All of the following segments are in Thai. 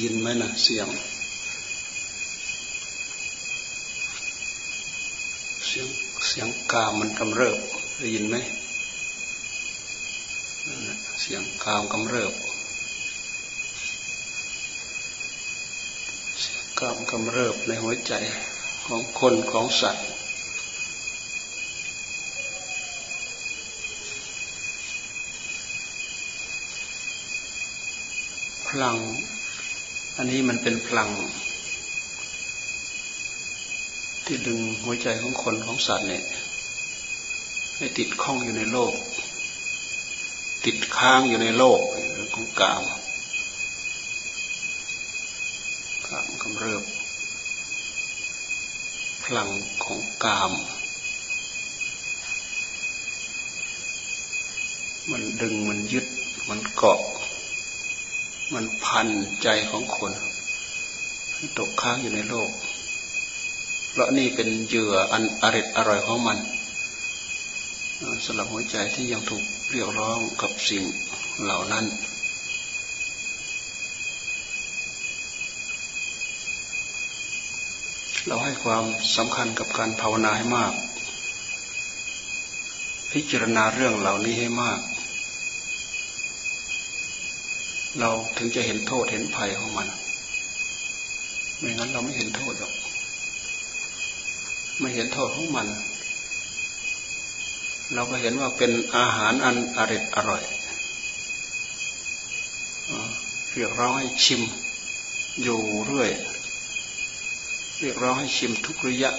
ได้ยินไหมนะเสียง เสียงเสียงกามมันกำเริบได้ยินไหมเสียงกามกำเริบ เสียงกามกำเริบในหัวใจของคนของสัตว์พลัง อันนี้มันเป็นพลัง ที่ดึงหัวใจของคนของสัตว์เนี่ยให้ติดข้องอยู่ในโลก ติดค้างอยู่ในโลกเรื่องของกามกามกำเริบพลังของกาม มันดึงมันยึดมันเกาะ มันพันใจของคนตกค้างอยู่ในโลก เพราะนี่เป็นเหยื่ออันอริดอร่อยของมันสำหรับหัวใจที่ยังถูกเรียกร้องกับสิ่งเหล่านั้น เราให้ความสำคัญกับการภาวนาให้มาก พิจารณาเรื่องเหล่านี้ให้มาก เราถึงจะเห็นโทษเห็นภัยของมัน ไม่งั้นเราไม่เห็นโทษหรอก ไม่เห็นโทษของมัน เราก็เห็นว่าเป็นอาหารอันอริดอร่อยเรียกร้องให้ชิมอยู่เรื่อย เรียกร้องให้ชิมทุกระยะ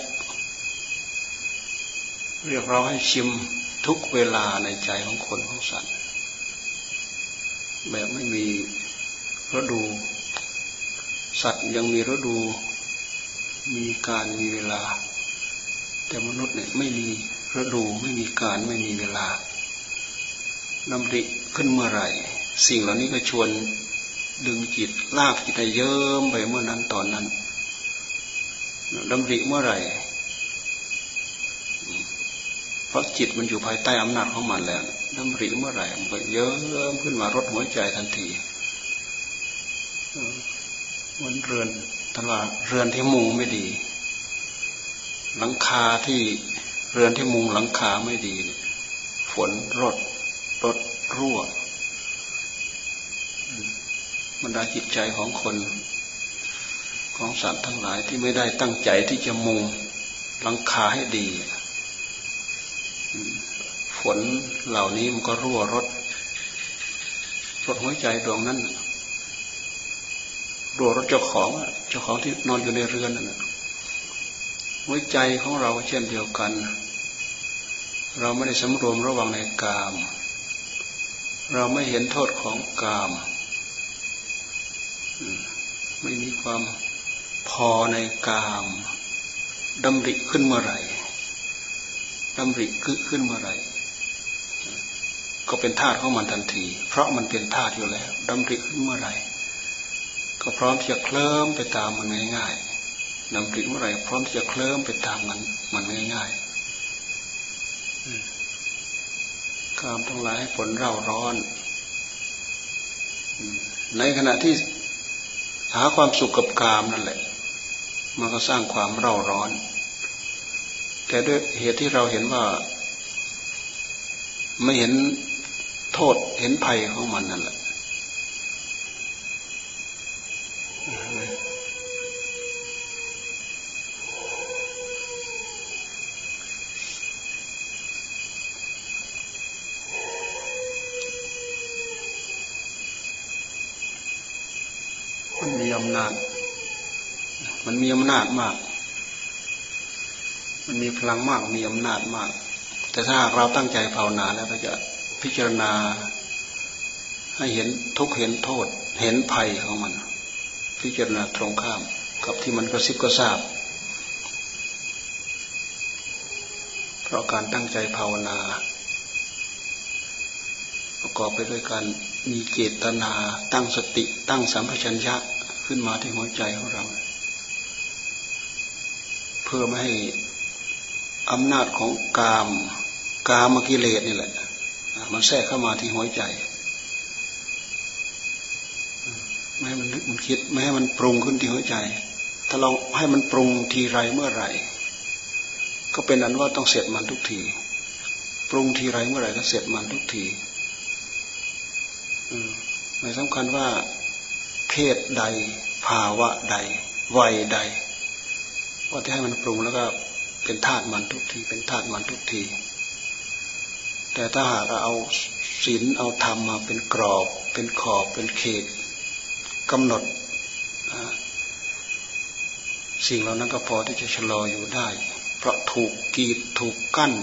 เรียกร้องให้ชิมทุกเวลาในใจของคนของสัตว์ แบบไม่มีฤดู สัตว์ยังมีฤดู มีการมีเวลา แต่มนุษย์เนี่ยไม่มีฤดูไม่มีการไม่มีเวลาดำริขึ้นเมื่อไหร่ สิ่งเหล่านี้ก็ชวนดึงจิตลากจิตให้เยิ้มไปเมื่อนั้นตอนนั้นดำริเมื่อไหร่ เพราะจิตมันอยู่ภายใต้อำนาจของมันแล้ว น้ำริเมื่อไหร่มันก็เยอะขึ้นมารดหัวใจทันทีมันเรือนตลาดเรือนที่มุงไม่ดี หลังคาที่เรือนที่มุงหลังคาไม่ดีฝนรดรดรั่วบรรดาจิตใจของคนของสัตว์ทั้งหลายที่ไม่ได้ตั้งใจที่จะมุงหลังคาให้ดี ฝนเหล่านี้มันก็รั่วรดรดหัวใจดวงนั้นรั่วรถเจ้าของเจ้าของที่นอนอยู่ในเรือนนั่นหัวใจของเราเช่นเดียวกัน เราไม่ได้สำรวมระวังในกาม เราไม่เห็นโทษของกาม ไม่มีความพอในกามดำริขึ้นเมื่อไหร่ดำริขึ้นเมื่อไหร่ ก็เป็นธาตุของมันทันที เพราะมันเป็นธาตุอยู่แล้วดำริขึ้นเมื่อไหร่ ก็พร้อมที่จะเคลิ้มไปตามมันง่ายๆดำริเมื่อไหร่พร้อมที่จะเคลิ้มไปตามมันมันง่ายๆกามทั้งหลายผลเร่าร้อนในขณะที่หาความสุขกับกามนั่นแหละ มันก็สร้างความเร่าร้อน แต่ด้วยเหตุที่เราเห็นว่า ไม่เห็น โทษเห็นภัยของมันนั่นแหละมันมีอำนาจ มันมีอำนาจมาก มันมีพลังมาก มีอำนาจมาก แต่ถ้าเราตั้งใจภาวนาแล้วเราจะ พิจารณา ให้เห็นทุกเห็นโทษ เห็นภัยของมัน พิจารณาตรงข้ามกับที่มันกระซิบกระซาบเพราะการตั้งใจภาวนา ประกอบไปด้วยการมีเจตนาตั้งสติ ตั้งสัมปชัญญะขึ้นมาที่หัวใจของเรา เพื่อไม่ให้อำนาจของกาม กามกิเลสนี่แหละ มันแทรกเข้ามาที่หัวใจ ไม่ให้มันนึกมันคิด ไม่ให้มันปรุงขึ้นที่หัวใจ ถ้าลองให้มันปรุงทีไรเมื่อไหร่ ก็เป็นอันว่าต้องเสร็จมันทุกที ปรุงทีไรเมื่อไหร่ก็เสร็จมันทุกทีหมายสำคัญว่า เพศใด ภาวะใด วัยใด ว่าที่ให้มันปรุงแล้วก็เป็นธาตุมันทุกที เป็นธาตุมันทุกที แต่ถ้าหากเราเอาศีลเอาธรรมมาเป็นกรอบ เป็นขอบเป็นเขตกำหนดสิ่งเหล่านั้นก็พอที่จะชะลออยู่ได้ เพราะถูกกีดถูกกั้น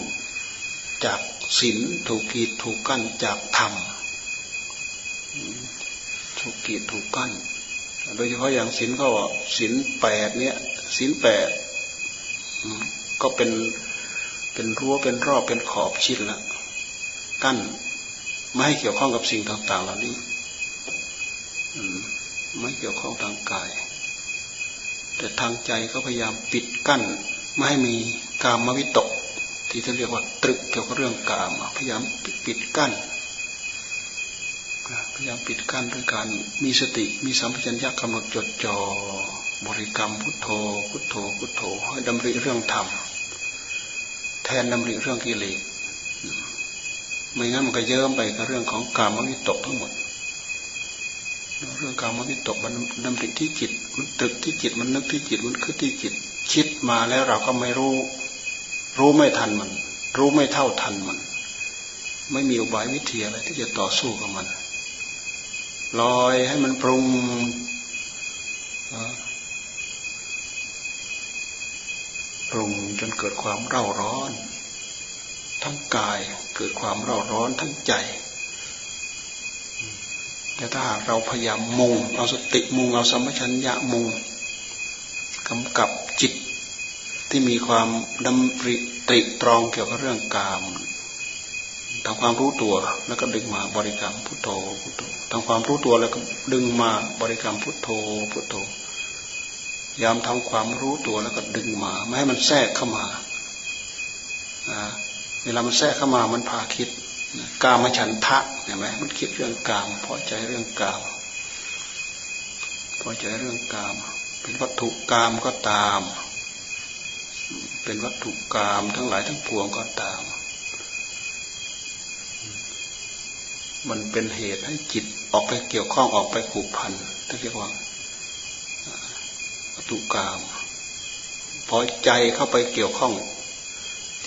จากศีลถูกกีดถูกกั้นจากธรรมถูกกีดถูกกั้น โดยเฉพาะอย่างศีลก็ศีลแปดเนี้ยศีลแปดก็เป็นเป็นรั้วเป็นรอบเป็นขอบชิดละ กั้นไม่ให้เกี่ยวข้องกับสิ่งต่าง ๆ เหล่านี้ไม่เกี่ยวข้องทางกาย แต่ทางใจก็พยายามปิดกั้น ไม่ให้มีกามวิตก ที่จะเรียกว่าตรึกเกี่ยวกับเรื่องกามพยายามปิดกั้นพยายามปิดกั้นด้วยการมีสติมีสัมผัสัญญากำหนดจดจ่อบริกรรมพุทโธ พุทโธพุทโธให้ดำริเรื่องธรรมแทนดำริเรื่องกิเลส ไม่งั้นมันก็เยิ้มไปกับเรื่องของกามวิตกทั้งหมด เรื่องกามวิตกมันดำริที่จิต มันตึกที่จิต มันนึกที่จิต มันคือที่จิต คิดมาแล้วเราก็ไม่รู้ รู้ไม่ทันมัน รู้ไม่เท่าทันมัน ไม่มีอุบายวิธีอะไรที่จะต่อสู้กับมัน ลอยให้มันปรุงปรุงจนเกิดความเร่าร้อน ทั้งกายเกิดความเร่าร้อนทั้งใจ แต่ถ้าหากเราพยายามมุงเอาสติมุงเอาสมัชัญญะมุงกำกับจิตที่มีความดำริตริตรองเกี่ยวกับเรื่องกามทำความรู้ตัวแล้วก็ดึงมาบริกรรมพุทโธพุทโธทำความรู้ตัวแล้วก็ดึงมาบริกรรมพุทโธพุทโธยามทำความรู้ตัวแล้วก็ดึงมา ไม่ให้มันแทรกเข้ามา เวลามันแทรกเข้ามามันพาคิดกามฉันทะเห็นไหมมันคิดเรื่องกามพอใจเรื่องกามพอใจเรื่องกาม เป็นวัตถุกามก็ตาม เป็นวัตถุกามทั้งหลายทั้งปวงก็ตาม มันเป็นเหตุให้จิตออกไปเกี่ยวข้องออกไปผูกพันที่เรียกว่าวัตถุกามพอใจเข้าไปเกี่ยวข้อง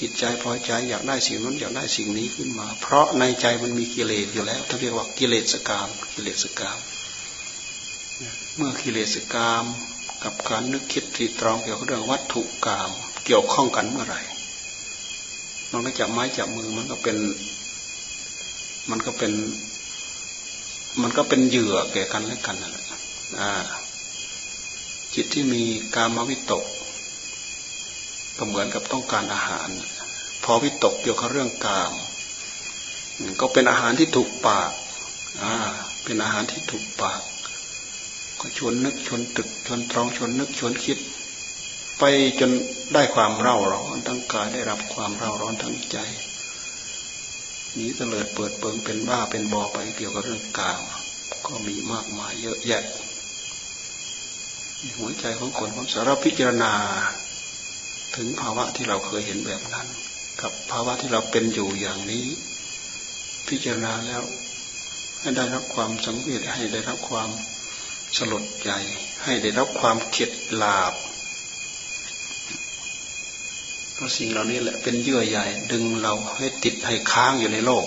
จิตใจพอใจอยากได้สิ่งนั้นอยากได้สิ่งนี้ขึ้นมา เพราะในใจมันมีกิเลสอยู่แล้วท่านเรียกว่ากิเลสกามกิเลสกาม เมื่อกิเลสกามกับการนึกคิดตรีตรองเกี่ยวกับเรื่องวัตถุกาม เกี่ยวข้องกันเมื่อไหร่มันก็จับไม้จับมือมันก็เป็น มันก็เป็น มันก็เป็นเหยื่อแก่กันและกันนั่นแหละจิตที่มีกามวิตก ก็เหมือนกับต้องการอาหาร พอวิตกเกี่ยวกับเรื่องกาม ก็เป็นอาหารที่ถูกปากอ่าเป็นอาหารที่ถูกปาก ก็ชวนนึกชวนตึกชวนตรองชวนนึกชวนคิด ไปจนได้ความเร่าร้อนทั้งกายได้รับความเร่าร้อนทั้งใจนี้เตลิดเปิดเปิงเป็นบ้าเป็นบอไปเกี่ยวกับเรื่องกามก็มีมากมายเยอะแยะหัวใจของคนของสารพิจารณา ถึงภาวะที่เราเคยเห็นแบบนั้น กับภาวะที่เราเป็นอยู่อย่างนี้ พิจารณาแล้วให้ได้รับความสังเวชให้ได้รับความสลดใจ ให้ได้รับความเข็ดลาบเพราะสิ่งเหล่านี้แหละเป็นเยื่อใหญ่ดึงเราให้ติดให้ค้างอยู่ในโลก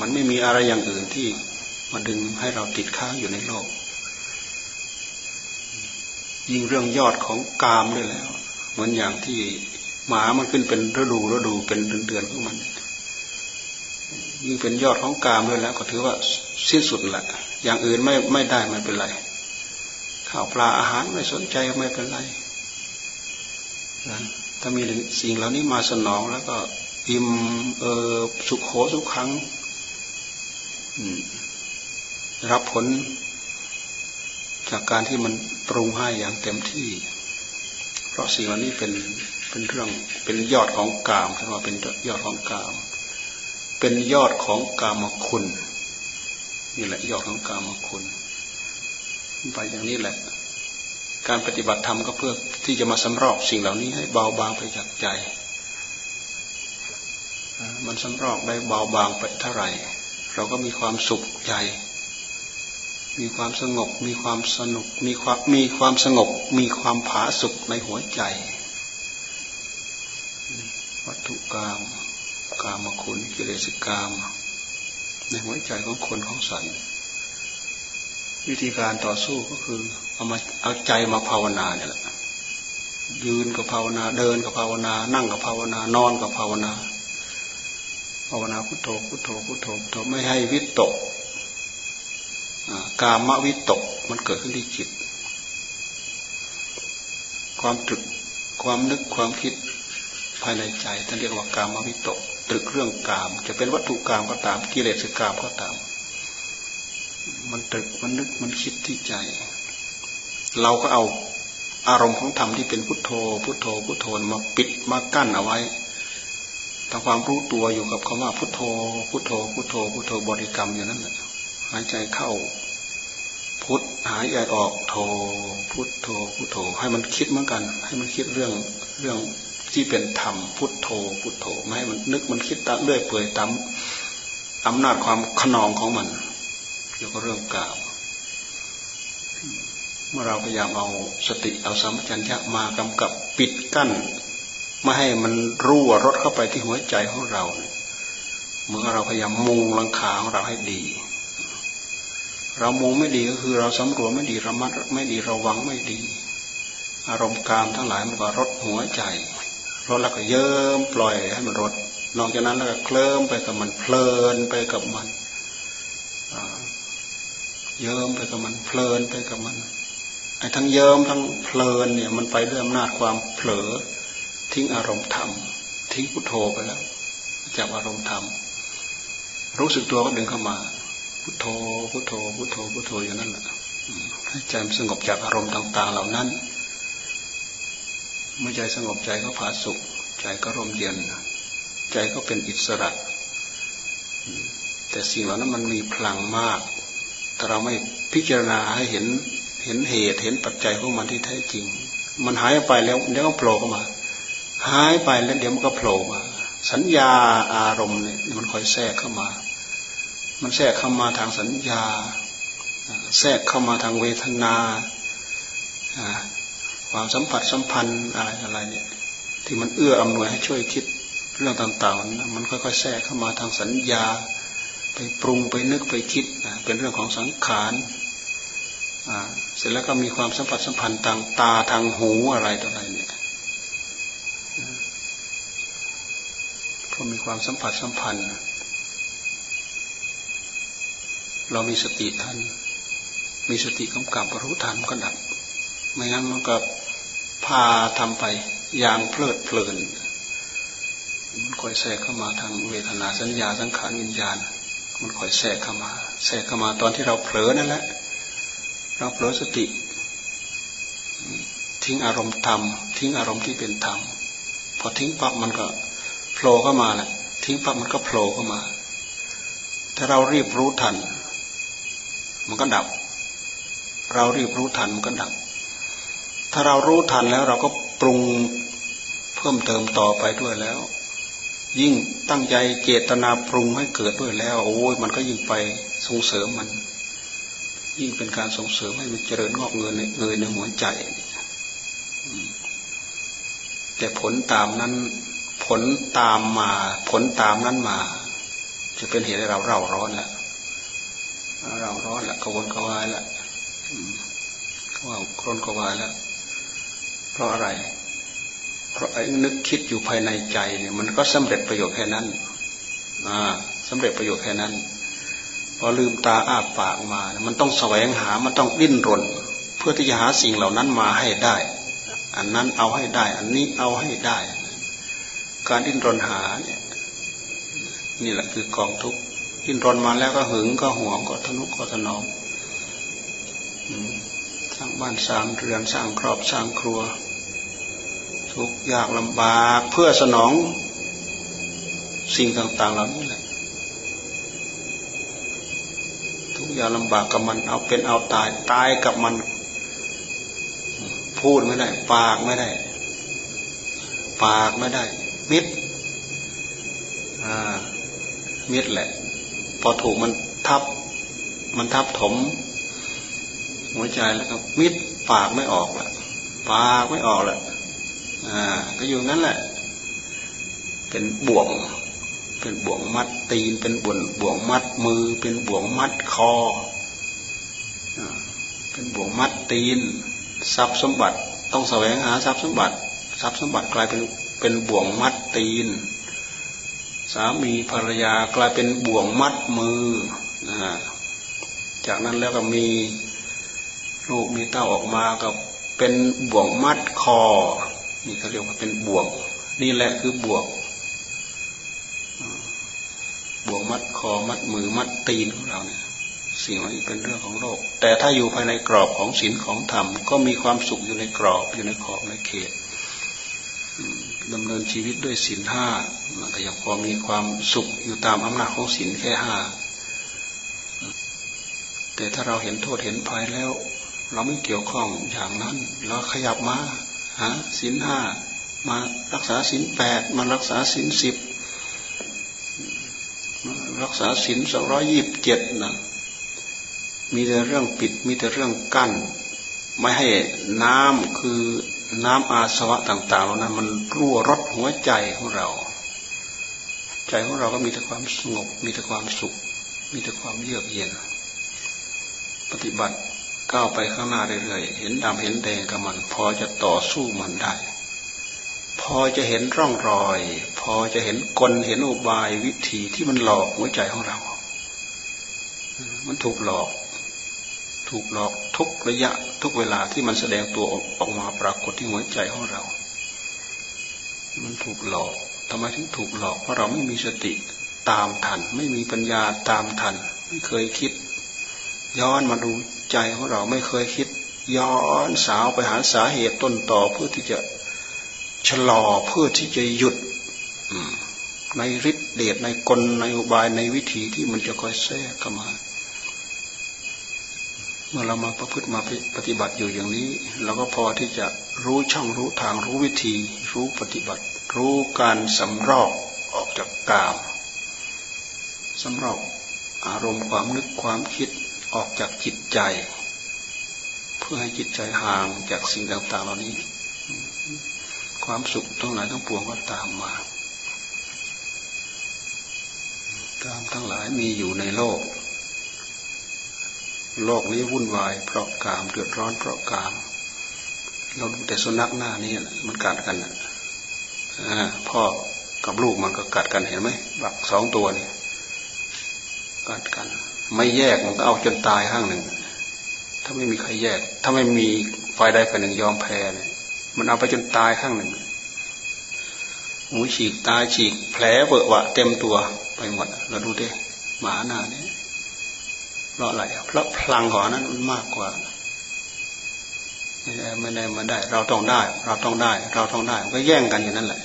มันไม่มีอะไรอย่างอื่นที่มาดึงให้เราติดค้างอยู่ในโลก ยิ่งเรื่องยอดของกามด้วยแล้ว เหมือนอย่างที่หมามันขึ้นเป็นฤดูฤดูเป็นเดือนๆของมันยิ่งเป็นยอดของกามด้วยแล้ว ก็ถือว่าสิ้นสุดแหละอย่างอื่นไม่ไม่ได้ไม่เป็นไรข้าวปลาอาหารไม่สนใจไม่เป็นไรนะถ้ามีสิ่งเหล่านี้มาสนองแล้วก็อิ่มเออสุขโขสุขขังรับผลจากการที่มันปรุงให้อย่างเต็มที่ เพราะสิ่งเหล่านี้เป็นเป็นเรื่องเป็นยอดของกามถือว่าเป็นยอดของกาม เป็นยอดของกามคุณนี่แหละยอดของกามคุณไปอย่างนี้แหละ การปฏิบัติธรรมก็เพื่อที่จะมาสำรอกสิ่งเหล่านี้ให้เบาบางไปจากใจ มันสำรอกได้เบาบางไปเท่าไหร่ เราก็มีความสุขใจ มีความสงบ มีความสนุก มีความมีความสงบ มีความผาสุกในหัวใจ วัตถุกรรมกามคุณกิเลสกรรมในหัวใจของคนของสัตว์วิธีการต่อสู้ก็คือเอามาเอาใจมาภาวนาเนี่ยแหละยืนกับภาวนาเดินกับภาวนา นั่งกับภาวนานอนกับภาวนา ภาวนาพุทโธพุทโธพุทโธพุทโธไม่ให้วิตกกามวิตกมันเกิดขึ้นที่จิต ความตรึกความนึกความคิดภายในใจท่านเรียกว่ากามวิตก ตรึกเรื่องกาม จะเป็นวัตถุกามก็ตามกิเลสกามก็ตาม มันตรึกมันนึกมันคิดที่ใจ เราก็เอาอารมณ์ของธรรมที่เป็นพุทโธ พุทโธ พุทโธมาปิดมากั้นเอาไว้ทำความรู้ตัวอยู่กับคำว่าพุทโธ พุทโธ พุทโธ พุทโธบริกรรมอยู่นั่นแหละหายใจเข้า พุทหายใจออกโธพุทโธพุทโธให้มันคิดเหมือนกัน ให้มันคิดเรื่องเรื่องที่เป็นธรรมพุทโธพุทโธไม่ให้มันนึกมันคิดตามเรื่อยเปื่อยตามอำนาจความขนองของมันเกี่ยวกับเรื่องกาวเมื่อเราพยายามเอาสติเอาสัมปชัญญะมากำกับปิดกั้นไม่ให้มันรั่วรถเข้าไปที่หัวใจของเราเมื่อเราพยายามมุงลังคาของเราให้ดี เรามุงไม่ดีก็คือเราสำรวจไม่ดีระมัดไม่ดีระวังไม่ดี อารมณ์กามทั้งหลายมันก็รถหัวใจรถแล้วก็เยิ้มปล่อยให้มันรถนอกจากนั้นแล้วก็เคลิ้มไปกับมันเพลินไปกับมันเยิ้มไปกับมันเพลินไปกับมันไอ้ทั้งเยิ้มทั้งเพลินเนี่ยมันไปด้วยอำนาจความเผลอทิ้งอารมณ์ธรรม ทิ้งพุทโธไปแล้วจากอารมณ์ธรรม รู้สึกตัวก็ดึงเข้ามา พุทโธพุทโธพุทโธพุทโธอย่างนั้นแหละให้ใจมันสงบจากอารมณ์ต่าง ๆ เหล่านั้น เมื่อใจสงบใจก็ผาสุข ใจก็ร่มเย็น ใจก็เป็นอิสระ แต่สิ่งเหล่านั้นมันมีพลังมาก แต่เราไม่พิจารณาให้เห็นเห็นเหตุเห็นปัจจัยของมันที่แท้จริง มันหายไปแล้วเดี๋ยวก็โผล่เข้ามา หายไปแล้วเดี๋ยวมันก็โผล่มา สัญญาอารมณ์เนี่ยมันคอยแทรกเข้ามา มันแทรกเข้ามาทางสัญญา แทรกเข้ามาทางเวทนา ความสัมผัสสัมพันธ์อะไรอะไรเนี่ยที่มันเอื้ออำนวยให้ช่วยคิดเรื่องต่างๆ มันค่อยๆแทรกเข้ามาทางสัญญา ไปปรุงไปนึกไปคิดเป็นเรื่องของสังขารเสร็จแล้วก็มีความสัมผัสสัมพันธ์ทางตาทางหูอะไรต่ออะไรเนี่ยก็มีความสัมผัสสัมพันธ์ เรามีสติทัน มีสติกำกับรู้ทันก็ดับ ไม่งั้นมันก็พาทำไปอย่างเพลิดเพลินมันคอยแทรกเข้ามาทางเวทนาสัญญาสังขารวิญญาณ มันคอยแทรกเข้ามา แทรกเข้ามาตอนที่เราเผลอนั่นแหละ เราเผลอสติ ทิ้งอารมณ์ธรรม ทิ้งอารมณ์ที่เป็นธรรม พอทิ้งปั๊บมันก็โผล่เข้ามาแหละ ทิ้งปั๊บมันก็โผล่เข้ามา ถ้าเรารีบรู้ทัน มันก็ดับ เรารีบรู้ทันมันก็ดับ ถ้าเรารู้ทันแล้วเราก็ปรุงเพิ่มเติมต่อไปด้วยแล้ว ยิ่งตั้งใจเจตนาปรุงให้เกิดด้วยแล้ว โอ้ยมันก็ยิ่งไปส่งเสริมมัน ยิ่งเป็นการส่งเสริมให้มันเจริญงอกเงินเงยในหัวใจแต่ผลตามนั้นผลตามมา ผลตามนั้นมา จะเป็นเหตุให้เราเร่าร้อนแหละ เราร้อนละกวนกวายละว่ากรนกวายล้วเพราะอะไร เพราะไอ้นึกคิดอยู่ภายในใจเนี่ยมันก็สำเร็จประโยชน์แค่นั้นอ่าสำเร็จประโยชน์แค่นั้น พอลืมตาอ้าปากมา มันต้องแสวงหา มันต้องดิ้นรน เพื่อที่จะหาสิ่งเหล่านั้นมาให้ได้ อันนั้นเอาให้ได้ อันนี้เอาให้ได้ การดิ้นรนหาเนี่ยนี่แหละคือกองทุกข์ ดิ้นรนมาแล้วก็หึงก็ห่วงก็ทนุก็ถนอมสร้างบ้านสร้างเรือนสร้างครอบสร้างครัว ทุกยากลำบากเพื่อสนอง สิ่งต่าง ๆ เหล่านี้แหละทุกยากลำบากกับมันเอาเป็นเอาตายตายกับมัน พูดไม่ได้ ปากไม่ได้ ปากไม่ได้มิดอ่ามิดแหละ พอถูกมันทับ มันทับถม หัวใจแล้วก็มิดปากไม่ออกละปากไม่ออกละอ่า ก็อยู่นั่นแหละ เป็นบ่วง เป็นบ่วงมัดตีน เป็นบ่วงบ่วงมัดมือ เป็นบ่วงมัดคอเป็นบ่วงมัดตีน ทรัพย์สมบัติ ต้องแสวงหาทรัพย์สมบัติ ทรัพย์สมบัติกลายเป็นเป็นบ่วงมัดตีน สามีภรรยากลายเป็นบ่วงมัดมือนะจากนั้นแล้วก็มีลูกมีเต้าออกมากับเป็นบ่วงมัดคอ นี่เขาเรียกว่าเป็นบ่วง นี่แหละคือบ่วงบ่วงมัดคอมัดมือมัดตีนของเราเนี่ยสิ่งนี้เป็นเรื่องของโลก แต่ถ้าอยู่ภายในกรอบของศีลของธรรมก็มีความสุขอยู่ในกรอบอยู่ในขอบในเขต ดำเนินชีวิตด้วยศีลห้ามันก็ยังพอมีความสุขอยู่ตามอำนาจของศีลแค่ห้าแต่ถ้าเราเห็นโทษเห็นภัยแล้ว เราไม่เกี่ยวข้องอย่างนั้น เราขยับมาหาศีลห้ามารักษาศีลแปดมารักษาศีลสิบรักษาศีลสองร้อยยี่บเจ็ดนะมีแต่เรื่องปิดมีแต่เรื่องกั้น ไม่ให้น้ำคือ น้ำอาสวะต่างๆเหล่านั้น มันรั่วรดหัวใจของเรา ใจของเราก็มีแต่ความสงบ มีแต่ความสุข มีแต่ความเยือกเย็น ปฏิบัติก้าวไปข้างหน้าเรื่อยๆ เห็นดำเห็นแดงกับมัน พอจะต่อสู้มันได้ พอจะเห็นร่องรอย พอจะเห็นกลเห็นอุบายวิธีที่มันหลอกหัวใจของเรา มันถูกหลอก ถูกหลอก ทุกระยะทุกเวลาที่มันแสดงตัวออกมาปรากฏที่หัวใจของเรา มันถูกหลอกทำไมถึงถูกหลอกเพราะเราไม่มีสติตามทัน ไม่มีปัญญาตามทัน ไม่เคยคิด ย้อนมาดูใจของเราไม่เคยคิด ย้อนสาวไปหาสาเหตุต้นต่อเพื่อที่จะชะลอเพื่อที่จะหยุดในฤทธิเดชในกลในอุบายในวิธีที่มันจะคอยแทรกเข้ามา มื่อเรามาประพฤติมาปฏิบัติอยู่อย่างนี้ เราก็พอที่จะรู้ช่องรู้ทางรู้วิธี รู้ปฏิบัติ รู้การสำรอกออกจากกามสำรอกอารมณ์ความนึกความคิดออกจากจิตใจ เพื่อให้จิตใจห่างจากสิ่งต่างๆเหล่านี้ ความสุขทั้งหลายทั้งปวงก็ตามมาตามทั้งหลายมีอยู่ในโลก โลกนี้วุ่นวายเพราะกามเดือดร้อนเพราะกาม เราดูแต่สุนัขหน้านี้มันกัดกันพ่อกับลูกมันก็กัดกันเห็นไหมหลักสองตัวนี่กัดกัน ไม่แยกมันก็เอาจนตายข้างหนึ่ง ถ้าไม่มีใครแยก ถ้าไม่มีฝ่ายใดฝ่ายหนึ่งยอมแพ้เนี่ยมันเอาไปจนตายข้างหนึ่งหูฉีกตายฉีกแผลเวอะวะเต็มตัวไปหมดเราดูดิหมาหน้าเนี่ย เพราะอะไรเพราะพลังของนั้นมันมากกว่าไม่ได้ไม่ได้มาได้ เราต้องได้ เราต้องได้ เราต้องได้ก็แย่งกันอยู่นั่นแหละ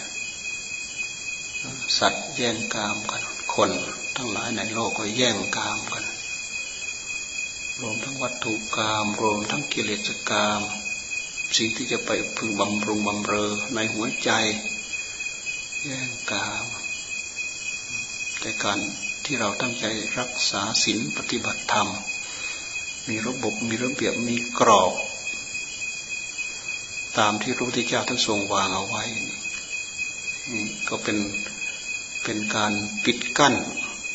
สัตว์แย่งกามกัน คนทั้งหลายในโลกก็แย่งกามกัน รวมทั้งวัตถุกาม รวมทั้งกิเลสกาม สิ่งที่จะไปพึงบำรุงบำเรอในหัวใจ แย่งกามแต่การ ที่เราตั้งใจรักษาศีลปฏิบัติธรรม มีระบบมีระเบียบมีกรอบ ตามที่พระพุทธเจ้าท่านทรงวางเอาไว้ก็เป็นเป็นการปิดกั้น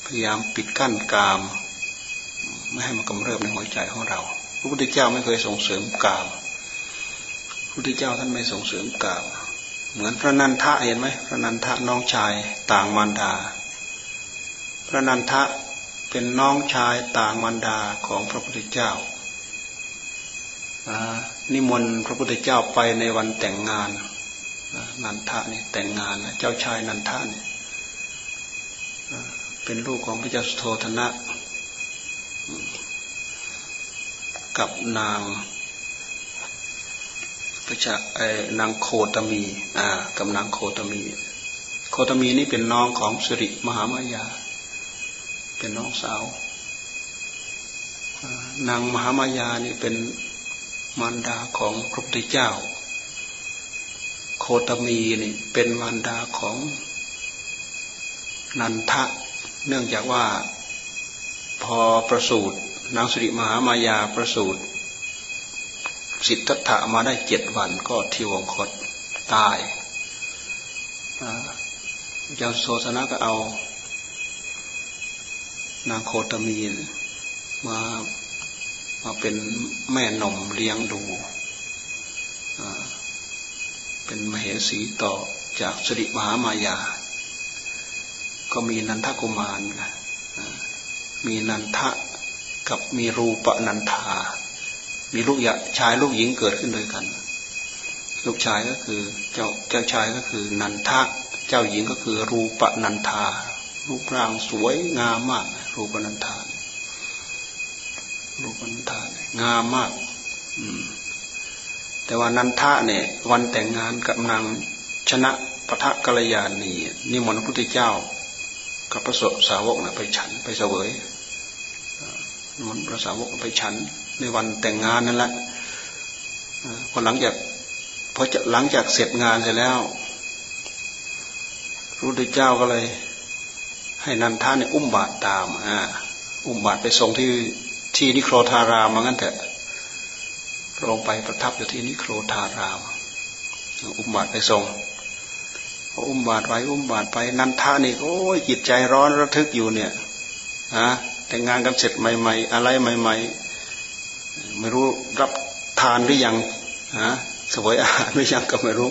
พยายามปิดกั้นกาม ไม่ให้มันกำเริบในหัวใจของเรา พระพุทธเจ้าไม่เคยส่งเสริมกาม พระพุทธเจ้าท่านไม่ส่งเสริมกาม เหมือนพระนันทะเห็นไหมพระนันทะน้องชายต่างมารดา ระนันทะเป็นน้องชายต่างมารดาของพระพุทธเจ้า นิมนต์พระพุทธเจ้าไปในวันแต่งงาน นันทะนี่แต่งงานเจ้าชายนันทะนี่เป็นลูกของพระเจ้าสุโธธนะ กับนางพระเจ้าไอ้นางโคตมี อ่า กับนางโคตมี โคตมีนี่เป็นน้องของสิริมหามายา เป็นน้องสาว นางมหามายานี่เป็นมารดาของพระพุทธเจ้า โคตมีนี่เป็นมารดาของนันทะ เนื่องจากว่าพอประสูตินางสุริมหามายาประสูติสิทธัตถะมาได้เจ็ดวันก็ทิวงคตตายเจ้าโสสนะก็เอา นางโคตมีมามาเป็นแม่นมเลี้ยงดูเป็นมเหสีต่อจากสริมหามายา ก็มีนันทกุมารมีนันทะกับมีรูปนันทา มีลูกชายลูกหญิงเกิดขึ้นด้วยกัน ลูกชายก็คือเจ้าเจ้าชายก็คือนันทะ เจ้าหญิงก็คือรูปนันทา รูปร่างสวยงามมาก รูปนันทารูปนันทางามมาก อืม แต่ว่านันทะเนี่ย วันแต่งงานกับนางชนะปะทะกัลยาณีนิมนต์พระพุทธเจ้า กับพระสาวกนะไปฉันไปเสวยมันพระสาวกไปฉัน ในวันแต่งงานนั่นแหละพอหลังจากพอจะหลังจากเสร็จงานเสร็จแล้วพระพุทธเจ้าก็เลย ให้นันทาเนี่ยอุ้มบาตรตามอ่าอุ้มบาตรไปส่งที่ที่นิโครธารามมางั้นเถอะลงไปประทับอยู่ที่นิโครธาราม อุ้มบาตรไปส่งอุ้มบาตรไปอุ้มบาตรไปนันทานี่โอ้ยจิตใจร้อนระทึกอยู่เนี่ยฮะแต่งงานกันเสร็จใหม่ ๆ อะไรใหม่ ๆ ไม่รู้รับทานหรือยังฮะสวยอาหารหรือยังก็ไม่รู้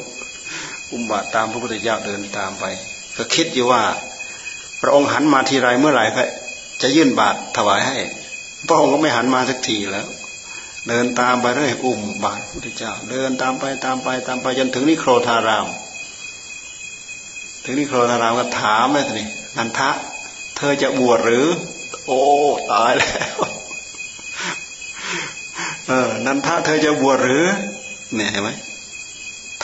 อุ้มบาตรตามพระพุทธเจ้าเดินตามไป ก็คิดอยู่ว่า พระองค์หันมาทีไรเมื่อไหร่ก็จะยื่นบาตรถวายให้ พระองค์ก็ไม่หันมาสักทีแล้ว เดินตามไปเรื่อยอุ้มบาตรพระพุทธเจ้า เดินตามไปตามไปตามไปจนถึงนิโครธาราม ถึงนิโครธารามก็ถามเลยทีนี้นันทะ เธอจะบวชหรือ โอ้ตายแล้วเออนันทะเธอจะบวชหรือ เนี่ยเห็นไหม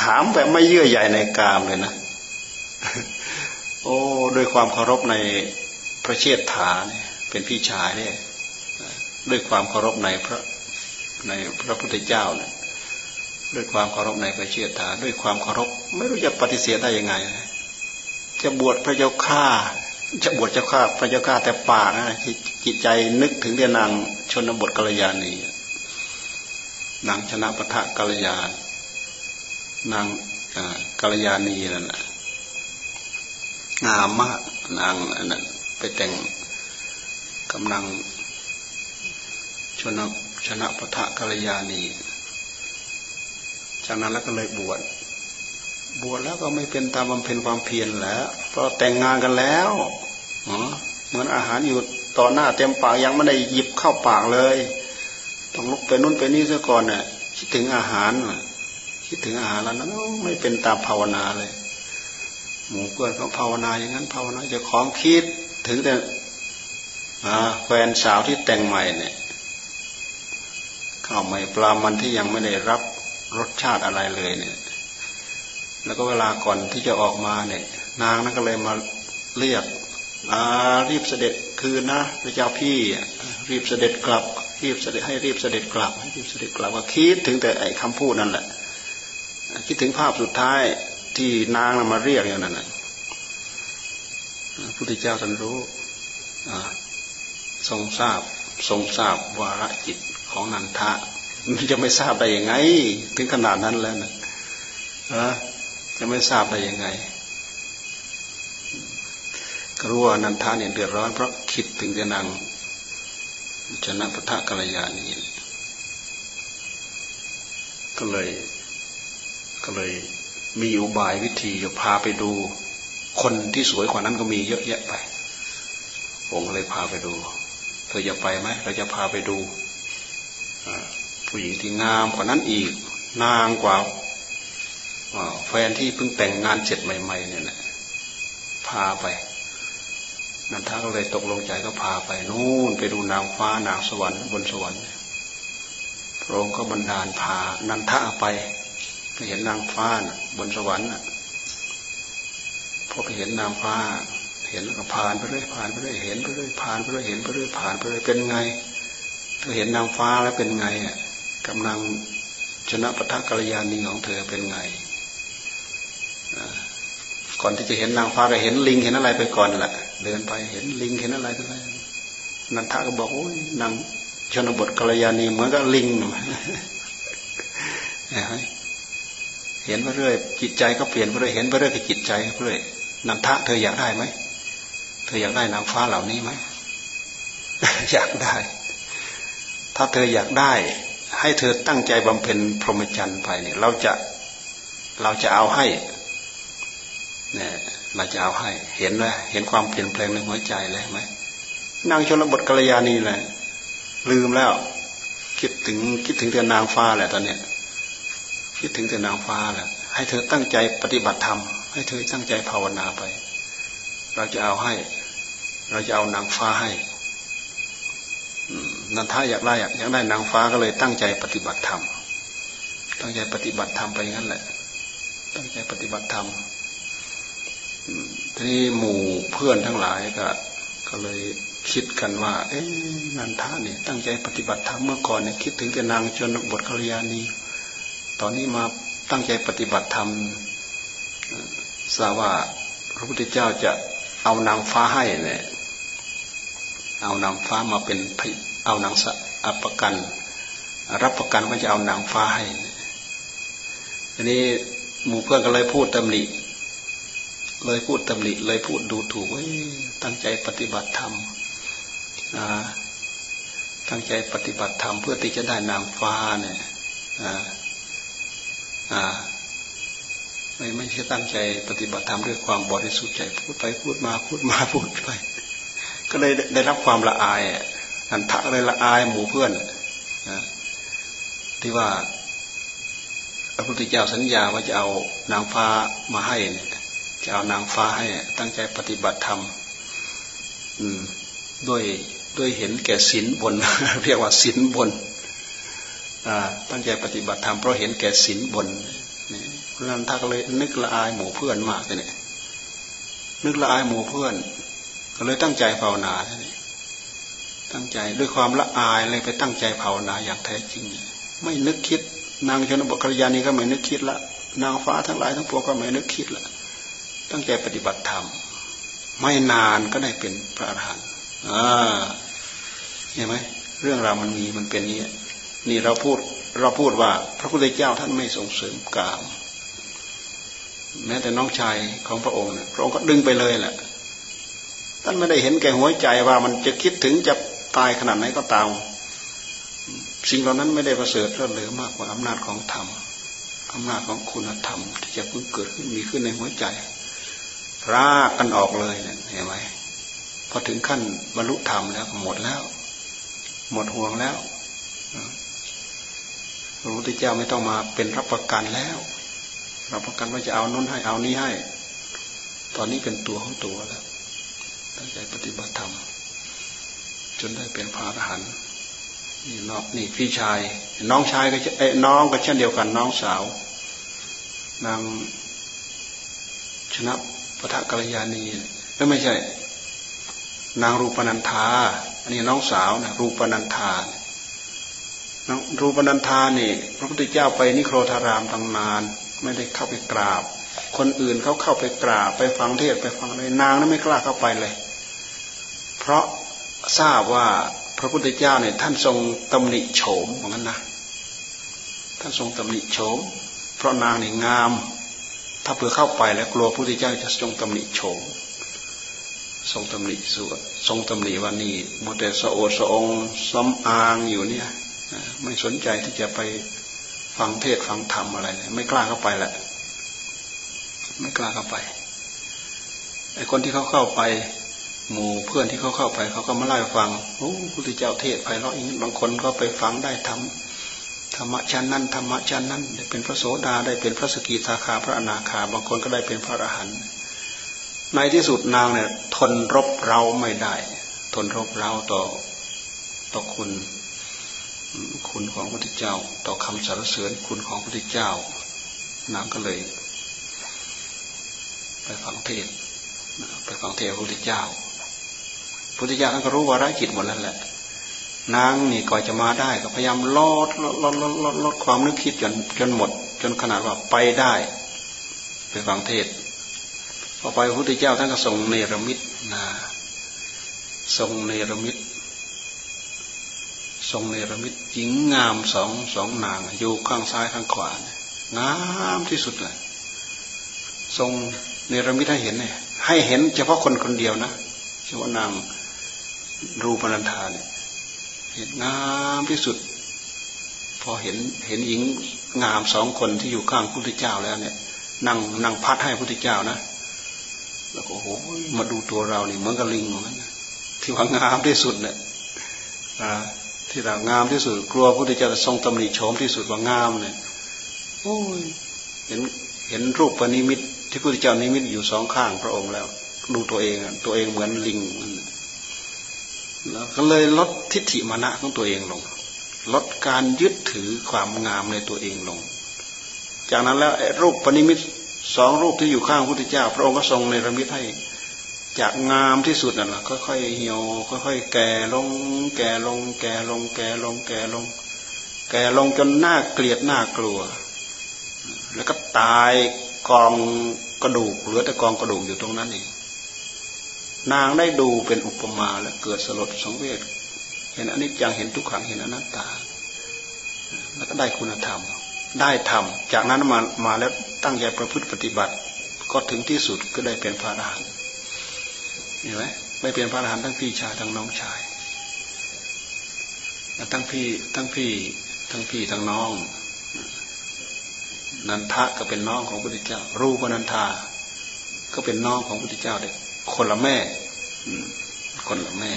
ถามแบบไม่เยื่อใหญ่ในกามเลยนะ โอ้ด้วยความเคารพในพระเชษฐาเนี่ยเป็นพี่ชายเนี่ยด้วยความเคารพในพระในพระพุทธเจ้าเนี่ยด้วยความเคารพในพระเชษฐาด้วยความเคารพไม่รู้จะปฏิเสธได้ยังไง จะบวชพระเจ้าข้าจะบวชเจ้าข้าพระเจ้าข้าแต่ปากนะจิตใจนึกถึงเรื่องนางชนบทกัลยาณีนางชนะปะทะกัลยานางกัลยาณีนั่นแหละ งามมากนางอันนั้นไปแต่งกำลังชนะชนะปะทะกัลยาณีจากนั้นแล้วก็เลยบวชบวชแล้วก็ไม่เป็นตามบำเพ็ญความเพียรแล้วเพราะแต่งงานกันแล้วเหมือนอาหารอยู่ต่อหน้าเต็มปากยังไม่ได้หยิบเข้าปากเลย ต้องลุกไปนู่นไปนี่ซะก่อนเนี่ยคิดถึงอาหารคิดถึงอาหารแล้วนั้นไม่เป็นตามภาวนาเลย หมู่เพื่อนเขาภาวนาอย่างนั้นภาวนาจะของคิดถึงแต่แฟนสาวที่แต่งใหม่เนี่ยข้าวใหม่ปลามันที่ยังไม่ได้รับรสชาติอะไรเลยเนี่ย แล้วก็เวลาก่อนที่จะออกมาเนี่ย นางนั้นก็เลยมาเรียกรีบเสด็จคืนนะพระเจ้าพี่รีบเสด็จกลับ รีบเสด็จให้รีบเสด็จกลับให้รีบเสด็จกลับว่าคิดถึงแต่ไอ้คำพูดนั่นแหละคิดถึงภาพสุดท้าย ที่นางมาเรียกอย่างนั้นพระพุทธเจ้าท่านรู้ทรงทราบทรงทราบวาระจิตของนันทะมันจะไม่ทราบได้ยังไง ถึงขนาดนั้นแล้วนะจะไม่ทราบได้ยังไงก็รู้ว่านันทาเนี่ยเดือดร้อนเพราะคิดถึงจะนางชนะพระทกัลยาณีก็เลย ก็เลย มีอุบายวิธีจะพาไปดู คนที่สวยกว่านั้นก็มีเยอะแยะไป ผมก็เลยพาไปดู เธอจะไปไหมเราจะพาไปดูผู้หญิงที่งามกว่านั้นอีก นางกว่าแฟนที่เพิ่งแต่งงานเสร็จใหม่ ๆ เนี่ยนะพาไปนันทาก็เลยตกลงใจก็พาไปนู่นไปดูนางฟ้านางสวรรค์บนสวรรค์พระองค์ก็บันดาลพานันทาไป เห็นนางฟ้าบนสวรรค์พอไปเห็นนางฟ้า เห็นแล้วก็ผ่านไปเรื่อยผ่านไปเรื่อยเห็นไปเรื่อยผ่านไปเรื่อยเห็นไปเรื่อยผ่านไปเรื่อยเป็นไงเธอเห็นนางฟ้าแล้วเป็นไงอะกำลังชนะปะทะกัลยาณีของเธอเป็นไงก่อนที่จะเห็นนางฟ้าก็เห็นลิงเห็นอะไรไปก่อนแหละเดินไปเห็นลิงเห็นอะไรไปนันทาก็บอกโอ้ยนางชนบทกัลยาณีเหมือนกับลิงเห็นไปเรื่อยจิตใจก็เปลี่ยนไปเรื่อยเห็นไปเรื่อยกับจิตใจไปเรื่อยนันทะเธออยากได้ไหมเธออยากได้นางฟ้าเหล่านี้ไหมอยากได้ ถ้าเธออยากได้ ให้เธอตั้งใจบำเพ็ญพรหมจรรย์ไปเนี่ย เราจะเราจะเอาให้เนี่ยเราจะเอาให้ เห็นไหมเห็นความเปลี่ยนแปลงในหัวใจแล้วไหมนางชนบทกัลยาณีแหละลืมแล้ว คิดถึงคิดถึงแต่นางฟ้าแหละตอนเนี้ย คิดถึงแต่นางฟ้าแหละให้เธอตั้งใจปฏิบัติธรรม ให้เธอตั้งใจภาวนาไป เราจะเอาให้ เราจะเอานางฟ้าให้นันทาอยากได้อยากได้นางฟ้าก็เลยตั้งใจปฏิบัติธรรม ตั้งใจปฏิบัติธรรมไปงั้นแหละ ตั้งใจปฏิบัติธรรมทีนี้หมู่เพื่อนทั้งหลายก็ ก็เลยคิดกันว่า เอ๊นันทาเนี่ยตั้งใจปฏิบัติธรรมเมื่อก่อนเนี่ยคิดถึงแต่นางจนบทกัลยาณี ตอนนี้มาตั้งใจปฏิบัติธรรมทราบว่าพระพุทธเจ้าจะเอานางฟ้าให้เนี่ยเอานางฟ้ามาเป็นเอานางสะประกัน รับประกันว่าจะเอานางฟ้าให้ทีนี้หมู่เพื่อนก็เลยพูดตำหนิเลยพูดตำหนิเลยพูดดูถูกว่าตั้งใจปฏิบัติธรรมตั้งใจปฏิบัติธรรมเพื่อที่จะได้นางฟ้าเนี่ย ไม่ไม่ใช่ตั้งใจปฏิบัติธรรมด้วยความบริสุทธิ์ใจพูดไปพูดมาพูดมาพูดไป ก็เลยได้รับความละอายอันทะเลยละอายหมู่เพื่อนที่ว่าพระพุทธเจ้าสัญญาว่าจะเอานางฟ้ามาให้จะเอานางฟ้าให้ตั้งใจปฏิบัติธรรมด้วยด้วยเห็นแก่ศีลบน เรียกว่าศีลบน ตั้งใจปฏิบัติธรรมเพราะเห็นแก่ศีลบนเพราะนั้นท่าก็เลยนึกละอายหมู่เพื่อนมากเลยเนี่ยนึกละอายหมู่เพื่อน ก็เลยตั้งใจภาวนาท่นี่ตั้งใจด้วยความละอายเลยไปตั้งใจภาวนาอย่างแท้จริง ไม่นึกคิด นางชนบทกัลยาณีก็ไม่นึกคิดละนางฟ้าทั้งหลายทั้งปวงก็ไม่นึกคิดละตั้งใจปฏิบัติธรรมไม่นานก็ได้เป็นพระอรหันต์อ่าเห็นไหมเรื่องราวมันมีมันเป็นนี้ นี่เราพูดเราพูดว่าพระพุทธเจ้าท่านไม่ส่งเสริมกาม แม้แต่น้องชายของพระองค์พระองค์ก็ดึงไปเลยแหละท่านไม่ได้เห็นแก่หัวใจว่ามันจะคิดถึงจะตายขนาดไหนก็ตามสิ่งเหล่านั้นไม่ได้ประเสริฐเลิศเลอมากกว่าอำนาจของธรรมอำนาจของคุณธรรม ที่จะเพิ่งเกิดขึ้นมีขึ้นในหัวใจรากกันออกเลยเนี่ยเห็นไหมพอถึงขั้นบรรลุธรรมแล้วหมดแล้ว หมดห่วงแล้ว พระพุทธเจ้าไม่ต้องมาเป็นรับประกันแล้วรับประกันว่าจะเอาน้นให้เอานี้ให้ ตอนนี้เป็นตัวของตัวแล้วตั้งใจปฏิบัติธรรมจนได้เป็นพระอรหันต์นี่น้องนี่พี่ชาย น้องชายก็เอ้น้องก็เช่นเดียวกันน้องสาว นางชนะปทะกัลยาณีก็ไม่ใช่ นางรูปนันธาอันนี้น้องสาวนะรูปนันธา รูปนันธานี่พระพุทธเจ้าไปนิโครธารามตั้งนาน ไม่ได้เข้าไปกราบ คนอื่นเขาเข้าไปกราบ ไปฟังเทศไปฟังเลยนางนั้นไม่กล้าเข้าไปเลย เพราะทราบว่าพระพุทธเจ้าเนี่ยท่านทรงตำหนิโฉมเหมือนกันนะท่านทรงตำหนิโฉม เพราะนางนี่งาม ถ้าเผื่อเข้าไปแล้วกลัวพระพุทธเจ้าจะทรงตำหนิโฉมทรงตำหนิสวดทรงตำหนิว่านี่โมเตสโอสองซ้ำอางอยู่เนี่ย ไม่สนใจที่จะไปฟังเทศฟังธรรมอะไรเลยไม่กล้าเข้าไปแหละ ไม่กล้าเข้าไปไอ้คนที่เขาเข้าไป หมู่เพื่อนที่เขาเข้าไป เขาก็มาเล่าฟังโอ้พุทธเจ้าเทศไพเราะอย่างนี้บางคนก็ไปฟังได้ทำธรรมะชั้นนั้นธรรมะชั้นนั้นได้เป็นพระโสดาได้เป็นพระสกิทาคาพระอนาคา บางคนก็ได้เป็นพระอรหันต์ในที่สุดนางเนี่ยทนรบเราไม่ได้ ทนรบเราต่อต่อคุณ คุณของพระพุทธเจ้า ต่อคำสรรเสริญคุณของพระพุทธเจ้านางก็เลย ไปฟังเทศไปฟังเทศพระพุทธเจ้าพุทธเจ้าท่านก็รู้วาระจิตหมดแล้วแหละนางนี่ก่อนจะมาได้ก็พยายามลดลดลดลดลดลดความนึกคิดจนจนหมด จนขนาดว่าไปได้ ไปฟังเทศพอไปพระพุทธเจ้าท่านก็ทรงเนรมิตนะทรงเนรมิต ทรงเนรมิตหญิงงามสองสองนางอยู่ข้างซ้ายข้างขวางามที่สุดเลยทรงเนรมิตให้เห็นเนี่ยให้เห็นเฉพาะคนคนเดียวนะชื่อว่านางรูปนันธาเนี่ยเห็นงามที่สุด พอเห็นเห็นหญิงงามสองคนที่อยู่ข้างพระพุทธเจ้าแล้วเนี่ยนั่งนั่งพัดให้พระพุทธเจ้านะแล้วก็โอ้โหมาดูตัวเราเนี่ยเหมือนกับลิงเหมือนกันที่ว่างามที่สุดเนี่ยอ่า ที่เรางามที่สุด กลัวพระพุทธเจ้าทรงตำหนิโฉมที่สุดว่างามเนี่ยโอ้ยเห็นเห็นรูปปณิมิตที่พระพุทธเจ้านิมิตอยู่สองข้างพระองค์แล้ว ดูตัวเองตัวเองเหมือนลิงแล้วก็เลยลดทิฏฐิมานะของตัวเองลง ลดการยึดถือความงามในตัวเองลง จากนั้นแล้วรูปปณิมิตสองรูปที่อยู่ข้างพระพุทธเจ้า พระองค์ก็ทรงในระมิตให้ จากงามที่สุดนั่นแหละค่อยๆเหี่ยวค่อยๆแก่ลง แก่ลง แก่ลง แก่ลง แก่ลง แก่ลงจนหน่าเกลียดหน่ากลัว แล้วก็ตายกองกระดูกเหลือแต่กองกระดูกอยู่ตรงนั้นเองนางได้ดูเป็นอุปมาแล้วเกิดสลดสังเวชเห็นอันนี้จังเห็นทุกขังเห็นอนัตตา แล้วก็ได้คุณธรรม ได้ธรรม จากนั้นมามาแล้วตั้งใจประพฤติปฏิบัติ ก็ถึงที่สุดก็ได้เป็นพระอรหันต์ เห็นไหมไม่เป็นพระอรหันต์ทั้งพี่ชายทั้งน้องชาย ทั้งพี่ทั้งพี่ทั้งพี่ทั้งน้อง นันทะก็เป็นน้องของพระพุทธเจ้า รูปนันทา ก็เป็นน้องของพระพุทธเจ้าเด็กคนละแม่คนละแม่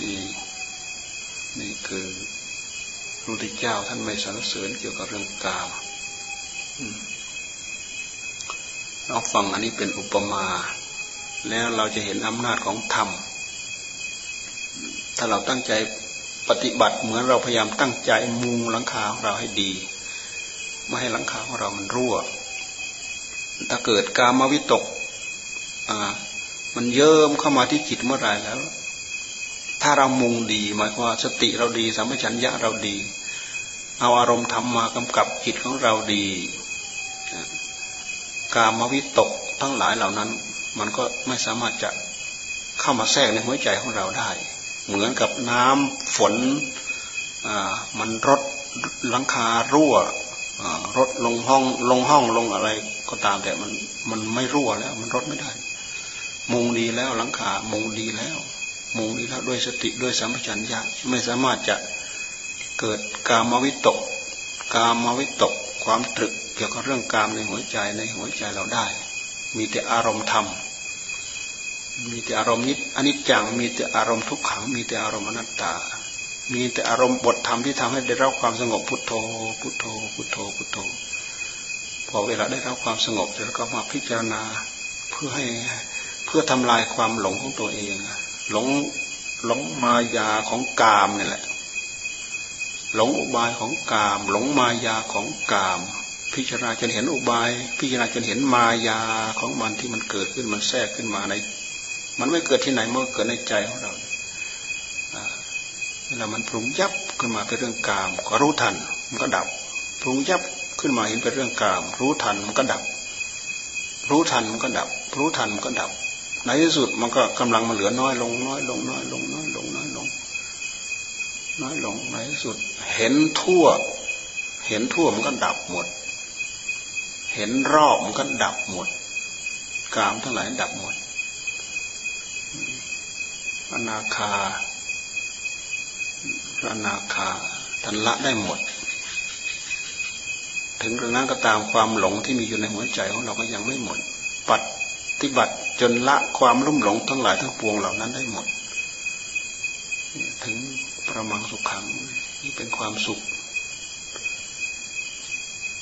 นี่ นี่คือพระพุทธเจ้าท่านไม่สรรเสริญเกี่ยวกับเรื่องกามเราฟังอันนี้เป็นอุปมา แล้วเราจะเห็นอำนาจของธรรม ถ้าเราตั้งใจปฏิบัติเหมือนเราพยายามตั้งใจมุงหลังคาของเราให้ดี ไม่ให้หลังคาของเรามันรั่ว ถ้าเกิดกามวิตกอ่ามันเยิ้มเข้ามาที่จิตเมื่อไรแล้ว ถ้าเรามุงดีหมายความว่าสติเราดีสัมปชัญญะเราดี เอาอารมณ์ธรรมมากำกับจิตของเราดี กามวิตกทั้งหลายเหล่านั้น มันก็ไม่สามารถจะเข้ามาแทรกในหัวใจของเราได้ เหมือนกับน้ำฝนมันรดหลังคารั่วรถลงห้องลงห้องลงอะไรก็ตามแต่มันมันไม่รั่วแล้ว มันรถไม่ได้ มุงดีแล้วหลังคามุงดีแล้ว มุงดีแล้วด้วยสติด้วยสัมปชัญญะไม่สามารถจะเกิดกามวิตก กามวิตก ความตรึกเกี่ยวกับเรื่องกามในหัวใจในหัวใจเราได้ มีแต่อารมณ์ธรรม มีแต่อารมณ์นิดอนิจจัง มีแต่อารมณ์ทุกขัง มีแต่อารมณ์อนัตตา มีแต่อารมณ์บทธรรมที่ทำให้ได้รับความสงบพุทโธ พุทโธ พุทโธ พุทโธ พอเวลาได้รับความสงบแล้วก็มาพิจารณาเพื่อให้เพื่อทำลายความหลงของตัวเอง หลงหลงมายาของกามนี่แหละ หลงอุบายของกาม หลงมายาของกาม พิจารณาจนเห็นอุบาย พิจารณาจนเห็นมายาของมันที่มันเกิดขึ้นมันแทรกขึ้นมาใน มันไม่เกิดที่ไหนมันเกิดในใจของเราเวลามันปรุงยับขึ้นมาเป็นเรื่องกาม ก็รู้ทัน มันก็ดับ ปรุงยับขึ้นมาเห็นเป็นเรื่องกาม รู้ทันมันก็ดับ รู้ทันมันก็ดับ รู้ทันมันก็ดับ ในที่สุดมันก็กำลังมันเหลือน้อยลงน้อยลงน้อยลงน้อยลงน้อยลงน้อยลงในที่สุด เห็นทั่ว เห็นทั่วมันก็ดับหมด เห็นรอบมันก็ดับหมด กามทั้งหลายดับหมดอนาคาพระนาคาท่านละได้หมด ถึงกระนั้นก็ตามความหลงที่มีอยู่ในหัวใจของเราก็ยังไม่หมดปฏิบัติจนละความรุ่มหลงทั้งหลายทั้งปวงเหล่านั้นได้หมด ถึงประมังสุขขังนี่เป็นความสุข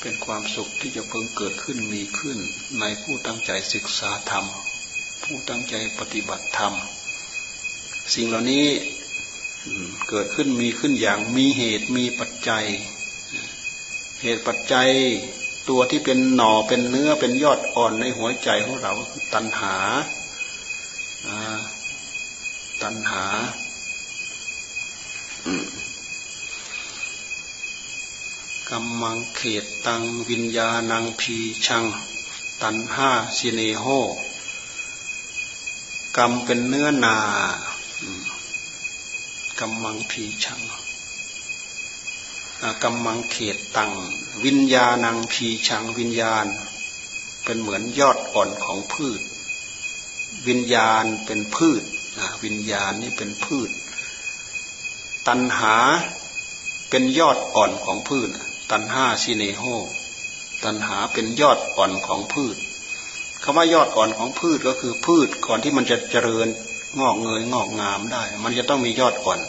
เป็นความสุขที่จะเพิ่งเกิดขึ้นมีขึ้น ในผู้ตั้งใจศึกษาธรรม ผู้ตั้งใจปฏิบัติธรรม สิ่งเหล่านี้เกิดขึ้นมีขึ้นอย่างมีเหตุมีปัจจัย เหตุปัจจัยตัวที่เป็นหน่อเป็นเนื้อเป็นยอดอ่อนในหัวใจของเราตัณหาตัณหา กำมังเขตตังวิญญาณังพีชัง ตันห้าสิเนโหกรรมเป็นเนื้อนากำมังพีชังกำมังเขตตังวิญญาณังพีชังวิญญาณ เป็นเหมือนยอดอ่อนของพืช วิญญาณเป็นพืชวิญญาณนี่เป็นพืช ตันหาเป็นยอดอ่อนของพืช ตันห้าสิเนโฮตันหาเป็นยอดอ่อนของพืชคำว่ายอดอ่อนของพืชก็คือพืชก่อนที่มันจะเจริญงอกเงยงอกงามได้ มันจะต้องมียอดอ่อน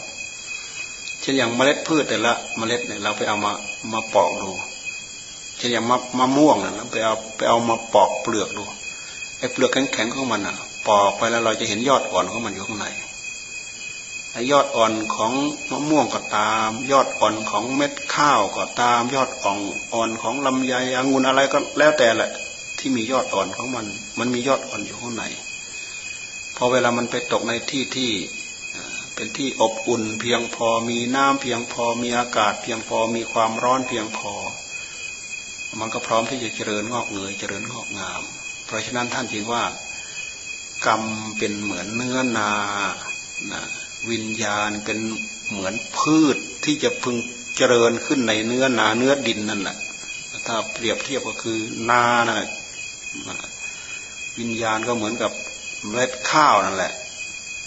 เช่นอย่างเมล็ดพืชแต่ละเมล็ดเนี่ยเราไปเอามามาปอกดูเช่นอย่างมะมะม่วงเนี่ยเราไปเอาไปเอามาปอกเปลือกดูไอ้เปลือกแข็งๆของมันอะ ปอกไปแล้วเราจะเห็นยอดอ่อนของมันอยู่ข้างใน ยอดอ่อนของมะม่วงก็ตาม ยอดอ่อนของเม็ดข้าวก็ตาม ยอดอ่อนอ่อนของลำไยองุ่นอะไรก็แล้วแต่แหละ ที่มียอดอ่อนของมัน มันมียอดอ่อนอยู่ข้างในพอเวลามันไปตกในที่ที่เป็นที่อบอุ่น เพียงพอมีน้ำเพียงพอมีอากาศ เพียงพอมีความร้อนเพียงพอ มันก็พร้อมที่จะเจริญงอกเงยเจริญงอกงาม เพราะฉะนั้นท่านจึงว่ากรรมเป็นเหมือนเนื้อนานะ วิญญาณเป็นเหมือนพืชที่จะพึงเจริญขึ้นในเนื้อนาเนื้อดินนั่นแหละถ้าเปรียบเทียบก็คือนานะวิญญาณก็เหมือนกับเมล็ดข้าวนั่นแหละ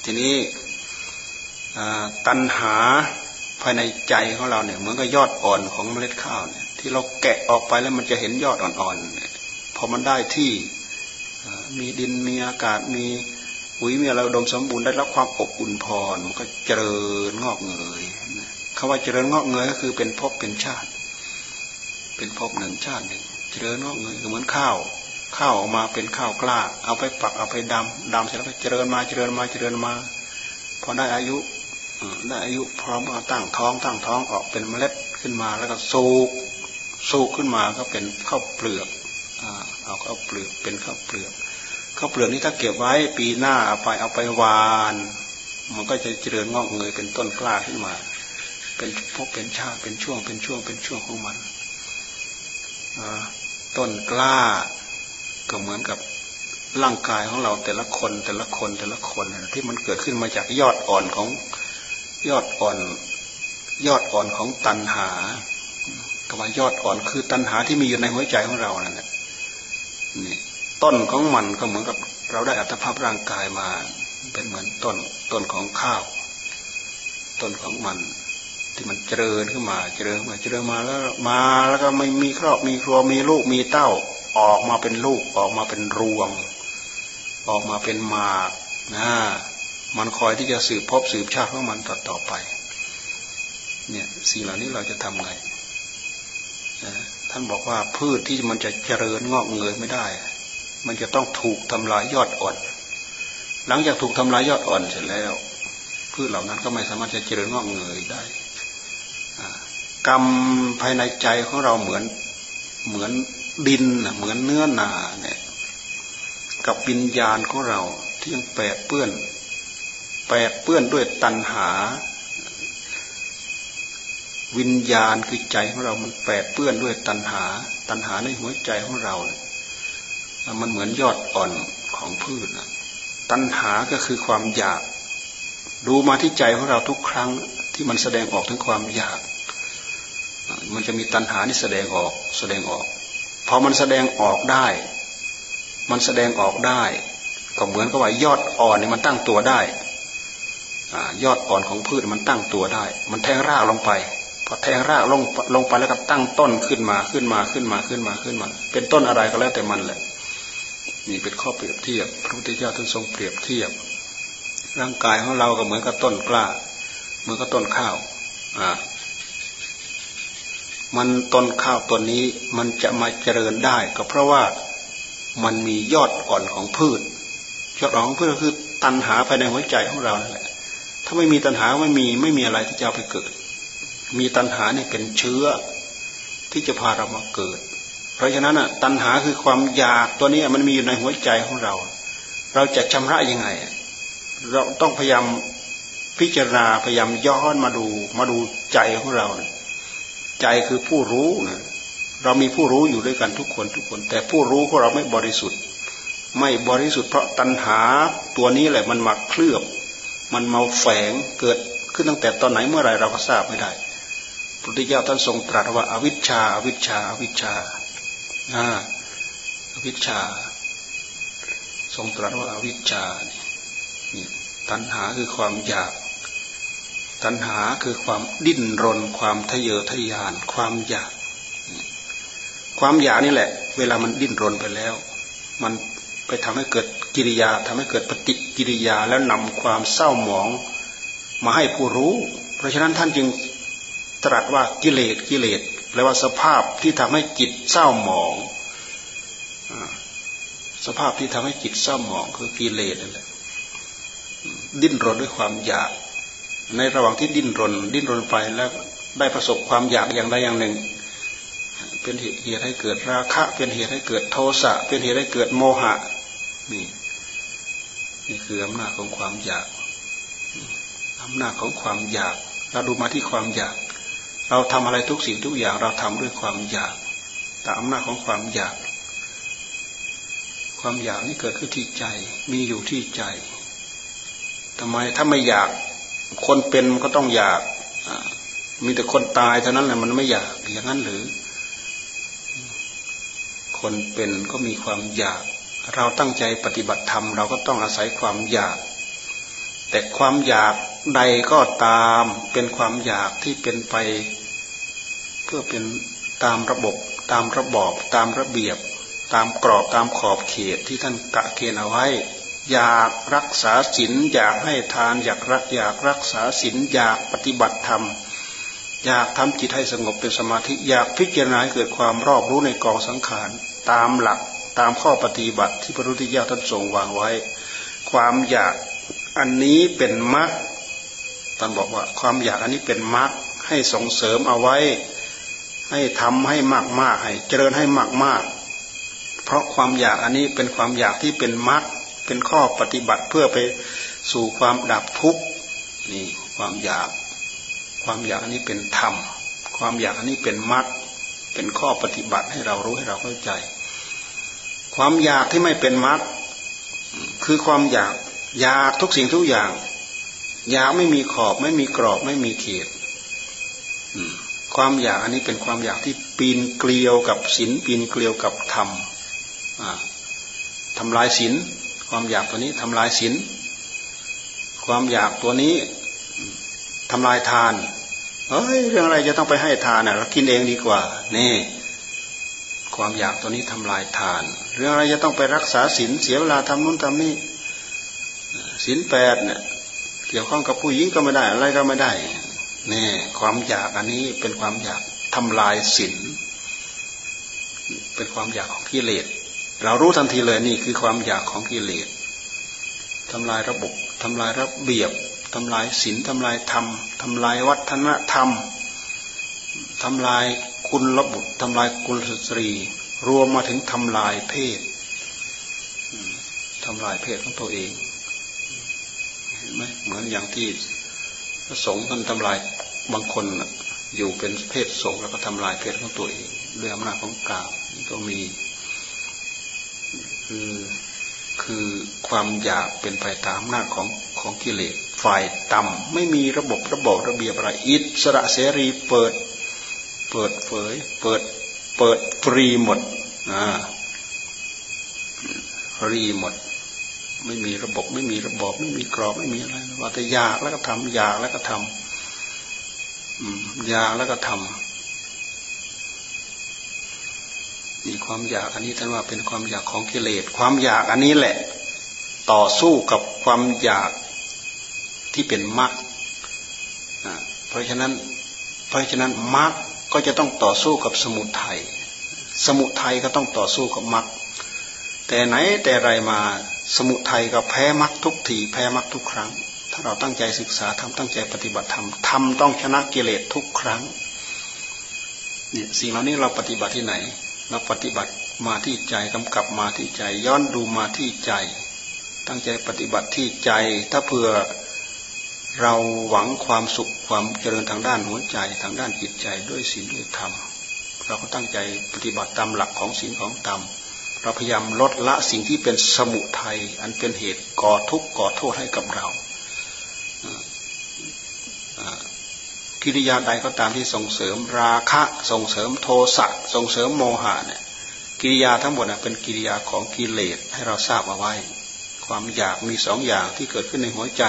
ทีนี้ตัณหาภายในใจของเราเนี่ยเหมือนกับยอดอ่อนของเมล็ดข้าวเนี่ยที่เราแกะออกไปแล้วมันจะเห็นยอดอ่อนๆพอมันได้ที่มีดินมีอากาศมี ปุ๋ยมีอะไรดมสมบูรณ์ได้รับความอบอุ่นพรมันก็เจริญงอกเงยคำว่าเจริญงอกเงยก็คือเป็นภพเป็นชาติ เป็นภพหนึ่งชาติหนึ่งเจริญงอกเงยเหมือนข้าว ข้าวออกมาเป็นข้าวกล้า เอาไปปักเอาไปดำดำเสร็จแล้วก็เจริญมาเจริญมาเจริญมาพอได้อายุได้อายุพร้อมเอาตั้งท้องตั้งท้องออกเป็นเมล็ดขึ้นมาแล้วก็สูกสูกขึ้นมาก็เป็นข้าวเปลือกเอาข้าวเปลือกเป็นข้าวเปลือก ข้าวเปลือกนี้ถ้าเก็บไว้ปีหน้าเอาไปเอาไปวาน มันก็จะเจริญงอกเงยเป็นต้นกล้าขึ้นมา เป็นพบเป็นชาติเป็นช่วงเป็นช่วงเป็นช่วงของมันต้นกล้าก็เหมือนกับร่างกายของเราแต่ละคนแต่ละคนแต่ละคนที่มันเกิดขึ้นมาจากยอดอ่อนของยอดอ่อน ยอดอ่อนของตัณหาคำว่ายอดอ่อนคือตัณหาที่มีอยู่ในหัวใจของเรานั่นแหละนี่ ต้นของมันก็เหมือนกับเราได้อัตภาพร่างกายมาเป็นเหมือนต้นต้นของข้าว ต้นของมัน ที่มันเจริญขึ้นมา เจริญมาเจริญมาแล้วมาแล้วก็ไม่มีครอบมีครัวมีลูกมีเต้า ออกมาเป็นลูกออกมาเป็นรวง ออกมาเป็นหมากนะมันคอยที่จะสืบพบสืบชาติของมันต่อต่อไป เนี่ยสิ่งเหล่านี้เราจะทำไงท่านบอกว่าพืชที่มันจะเจริญงอกเงยไม่ได้ มันจะต้องถูกทำลายยอดอ่อน หลังจากถูกทำลายยอดอ่อนเสร็จแล้วพืชเหล่านั้นก็ไม่สามารถจะเจริญงอกเงยได้กรรมภายในใจของเราเหมือนเหมือนดินเหมือนเนื้อนาเนี่ยกับวิญญาณของเราที่ยังแปดเปื้อน แปดเปื้อนด้วยตัณหา วิญญาณคือใจของเรา มันแปดเปื้อนด้วยตัณหา ตัณหาในหัวใจของเรา มันเหมือนยอดอ่อนของพืชตัณหาก็คือความอยาก ดูมาที่ใจของเราทุกครั้งที่มันแสดงออกถึงความอยาก มันจะมีตัณหาที่แสดงออกแสดงออก พอมันแสดงออกได้ มันแสดงออกได้ ก็เหมือนกับว่ายอดอ่อนนี่มันตั้งตัวได้ยอดอ่อนของพืชมันตั้งตัวได้ มันแทงรากลงไป พอแทงรากลงลงไปแล้วก็ตั้งต้นขึ้นมาขึ้นมาขึ้นมาขึ้นมาขึ้นมา เป็นต้นอะไรก็แล้วแต่มันแหละ นี่เป็นข้อเปรียบเทียบ พระพุทธเจ้าท่านทรงเปรียบเทียบ ร่างกายของเราก็เหมือนกับต้นกล้า เหมือนกับต้นข้าวอ่ามันต้นข้าวต้นนี้มันจะมาเจริญได้ก็เพราะว่ามันมียอดอ่อนของพืชยอดอ่อนของพืชก็คือตันหาภายในหัวใจของเราแหละถ้าไม่มีตัณหาไม่มีไม่มีอะไรที่จะไปเกิด มีตัณหาเนี่ยเป็นเชื้อที่จะพาเรามาเกิด เพราะฉะนั้นอะตัณหาคือความอยากตัวนี้มันมีอยู่ในหัวใจของเรา เราจะชำระยังไง เราต้องพยายามพิจารณาพยายามย้อนมาดูมาดูใจของเรา ใจคือผู้รู้นะเรามีผู้รู้อยู่ด้วยกันทุกคนทุกคน แต่ผู้รู้ของเราไม่บริสุทธิ์ ไม่บริสุทธิ์เพราะตัณหาตัวนี้แหละมันมาเคลือบ มันมาแฝงเกิดขึ้นตั้งแต่ตอนไหนเมื่อไรเราก็ทราบไม่ได้พระพุทธเจ้าท่านทรงตรัสว่าอาวิชชาอาวิชชาอาวิชชา อ่าวิชา ทรงตรัสว่าอาวิชานี่ตัณหาคือความอยาก ตัณหาคือความดิ้นรน ความทะเยอทะยาน ความอยาก ความอยากนี่แหละ เวลามันดิ้นรนไปแล้ว มันไปทำให้เกิดกิริยาทำให้เกิดปฏิกิริยาแล้วนำความเศร้าหมองมาให้ผู้รู้ เพราะฉะนั้นท่านจึงตรัสว่ากิเลสกิเลส แปลว่าสภาพที่ทำให้จิตเศร้าหมอง สภาพที่ทำให้จิตเศร้าหมองคือกิเลสนั่นแหละ ดิ้นรนด้วยความอยาก ในระหว่างที่ดิ้นรน ดิ้นรนไปแล้วได้ประสบความอยากอย่างใดอย่างหนึ่ง เป็นเหตุให้เกิดราคะ เป็นเหตุให้เกิดโทสะ เป็นเหตุให้เกิดโมหะ นี่นี่คืออำนาจของความอยาก อำนาจของความอยาก เราดูมาที่ความอยาก เราทำอะไรทุกสิ่งทุกอย่างเราทำด้วยความอยากตามอำนาจของความอยาก ความอยากนี่เกิดขึ้นที่ใจ มีอยู่ที่ใจทำไมถ้าไม่อยาก คนเป็นก็ต้องอยากมีแต่คนตายเท่านั้นแหละมันไม่อยากอย่างนั้นหรือ คนเป็นก็มีความอยาก เราตั้งใจปฏิบัติธรรม เราก็ต้องอาศัยความอยาก แต่ความอยากใดก็ตามเป็นความอยากที่เป็นไป เพื่อเป็นตามระบบตามระบอบตามระเบียบ ตามกรอบตามขอบเขตที่ท่านกะเกณฑ์เอาไว้ อยากรักษาศีลอยากให้ทานอยากรักอยากรักษาศีลอยากปฏิบัติธรรมอยากทำจิตให้สงบเป็นสมาธิอยากพิจารณาเกิดความรอบรู้ในกองสังขารตามหลักตามข้อปฏิบัติที่พระพุทธเจ้าท่านทรงวางไว้ ความอยาก อันนี้เป็นมรรคท่านบอกว่าความอยากอันนี้เป็นมรรคให้ส่งเสริมเอาไว้ ให้ทำให้มากมากให้เจริญให้มากมากเพราะความอยากอันนี้เป็นความอยากที่เป็นมรรคเป็นข้อปฏิบัติเพื่อไปสู่ความดับทุกข์นี่ความอยาก ความอยากอันนี้เป็นธรรม ความอยากอันนี้เป็นมรรคเป็นข้อปฏิบัติให้เรารู้ให้เราเข้าใจ ความอยากที่ไม่เป็นมรรคคือความอยาก อยากทุกสิ่งทุกอย่าง อยากไม่มีขอบ ไม่มีกรอบ ไม่มีเขตความอยากอันนี้เป็นความอยากที่ปีนเกลียวกับศีลปีนเกลียวกับธรรมทำลายศีลความอยากตัวนี้ทำลายศีลความอยากตัวนี้ทำลายทานเฮ้ยเรื่องอะไรจะต้องไปให้ทานอะเรากินเองดีกว่า นี่ ความอยากตัวนี้ทำลายทาน เรื่องอะไรจะต้องไปรักษาศีลเสียเวลาทำนู้นทำนี่ ศีลแปดเนี่ยเกี่ยวข้องกับผู้หญิงก็ไม่ได้ อะไรก็ไม่ได้นี่ความอยากอันนี้เป็นความอยากทำลายศีลเป็นความอยากของกิเลสเรารู้ทันทีเลยนี่คือความอยากของกิเลสทำลายระบบทำลายระเบียบทำลายศีลทำลายธรรมทำลายวัฒนธรรมทำลายคุณระบุทำลายคุณสตรี รวมมาถึงทำลายเพศทำลายเพศของตัวเอง มเหมือนอย่างที่พระสงฆ์ท่านทำลายบางคนอยู่เป็นเพศสงฆ์แล้วก็ทำลายเพศของตัวเองด้วยอำนาจของกามก็มี คือคือความอยากเป็นไปตามหน้าของของกิเลสฝ่ายต่ำไม่มีระบบระบบระเบียบอะไรอิสระเสรีเปิด เปิดเผย เปิดเปิดฟรีหมดอ่าฟรีหมด ไม่มีระบบไม่มีระบบไม่มีกรอบไม่มีอะไรว่าแต่อยากแล้วก็ทำอยากแล้วก็ทำอยากแล้วก็ทำนี่ความอยากอันนี้ท่านว่าเป็นความอยากของกิเลสความอยากอันนี้แหละ ต่อสู้กับความอยากที่เป็นมรรคเพราะฉะนั้น เพราะฉะนั้นมรรคก็จะต้องต่อสู้กับสมุทัยสมุทัยก็ต้องต่อสู้กับมรรคแต่ไหนแต่ไรมา สมุทัยก็แพ้มรรคทุกทีแพ้มรรคทุกครั้ง ถ้าเราตั้งใจศึกษาทำตั้งใจปฏิบัติธรรมทำต้องชนะกิเลสทุกครั้งเนี่ยสิ่งเหล่านี้เราปฏิบัติที่ไหน เราปฏิบัติมาที่ใจกำกับมาที่ใจ ย้อนดูมาที่ใจ ตั้งใจปฏิบัติที่ใจ ถ้าเผื่อเราหวังความสุขความเจริญทางด้านหัวใจทางด้านจิตใจด้วยศีลด้วยธรรม เราก็ตั้งใจปฏิบัติตามหลักของศีลของธรรม เราพยายามลดละสิ่งที่เป็นสมุทัยอันเป็นเหตุก่อทุกข์ก่อโทษให้กับเรากิริยาใดก็ตามที่ส่งเสริมราคะส่งเสริมโทสะส่งเสริมโมหะเนี่ยกิริยาทั้งหมดเป็นกิริยาของกิเลสให้เราทราบเอาไว้ ความอยากมีสองอย่างที่เกิดขึ้นในหัวใจ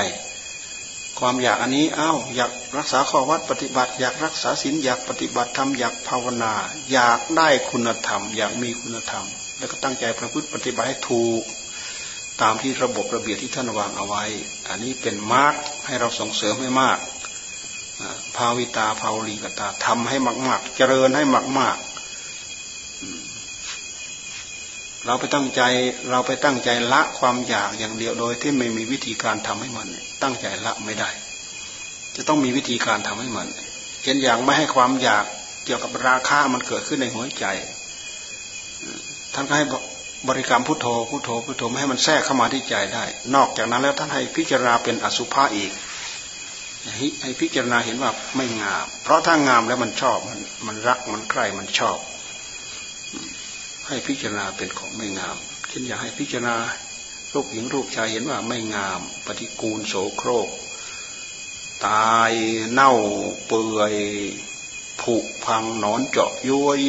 ความอยากอันนี้อ้าวอยากรักษาข้อวัดปฏิบัติ อยากรักษาศีลอยากปฏิบัติธรรมอยากภาวนา อยากได้คุณธรรม อยากมีคุณธรรม แล้วก็ตั้งใจประพฤติปฏิบัติให้ถูกตามที่ระบบระเบียบที่ท่านวางเอาไว้ อันนี้เป็นมาร์กให้เราส่งเสริมให้มาก ภาวิตาภาวลีกตาทำให้มาก ๆ เจริญให้มาก ๆ เราไปตั้งใจเราไปตั้งใจละความอยากอย่างเดียวโดยที่ไม่มีวิธีการทำให้มัน ตั้งใจละไม่ได้ จะต้องมีวิธีการทำให้มัน เช่นอย่างไม่ให้ความอยากเกี่ยวกับราคามันเกิดขึ้นในหัวใจ ท่านก็ให้บริกรรมพุทโธพุทโธพุทโธไม่ให้มันแทรกเข้ามาที่ใจได้ นอกจากนั้นแล้วท่านให้พิจารณาเป็นอสุภะอีกให้พิจารณาเห็นว่าไม่งาม เพราะถ้างามแล้วมันชอบมันมันรักมันใคร่มันชอบ ให้พิจารณาเป็นของไม่งาม เช่นอยากให้พิจารณารูปหญิงรูปชายเห็นว่าไม่งาม ปฏิกูลโสโครก ตายเน่าเปื่อยผุพังนอนเจาะย้วย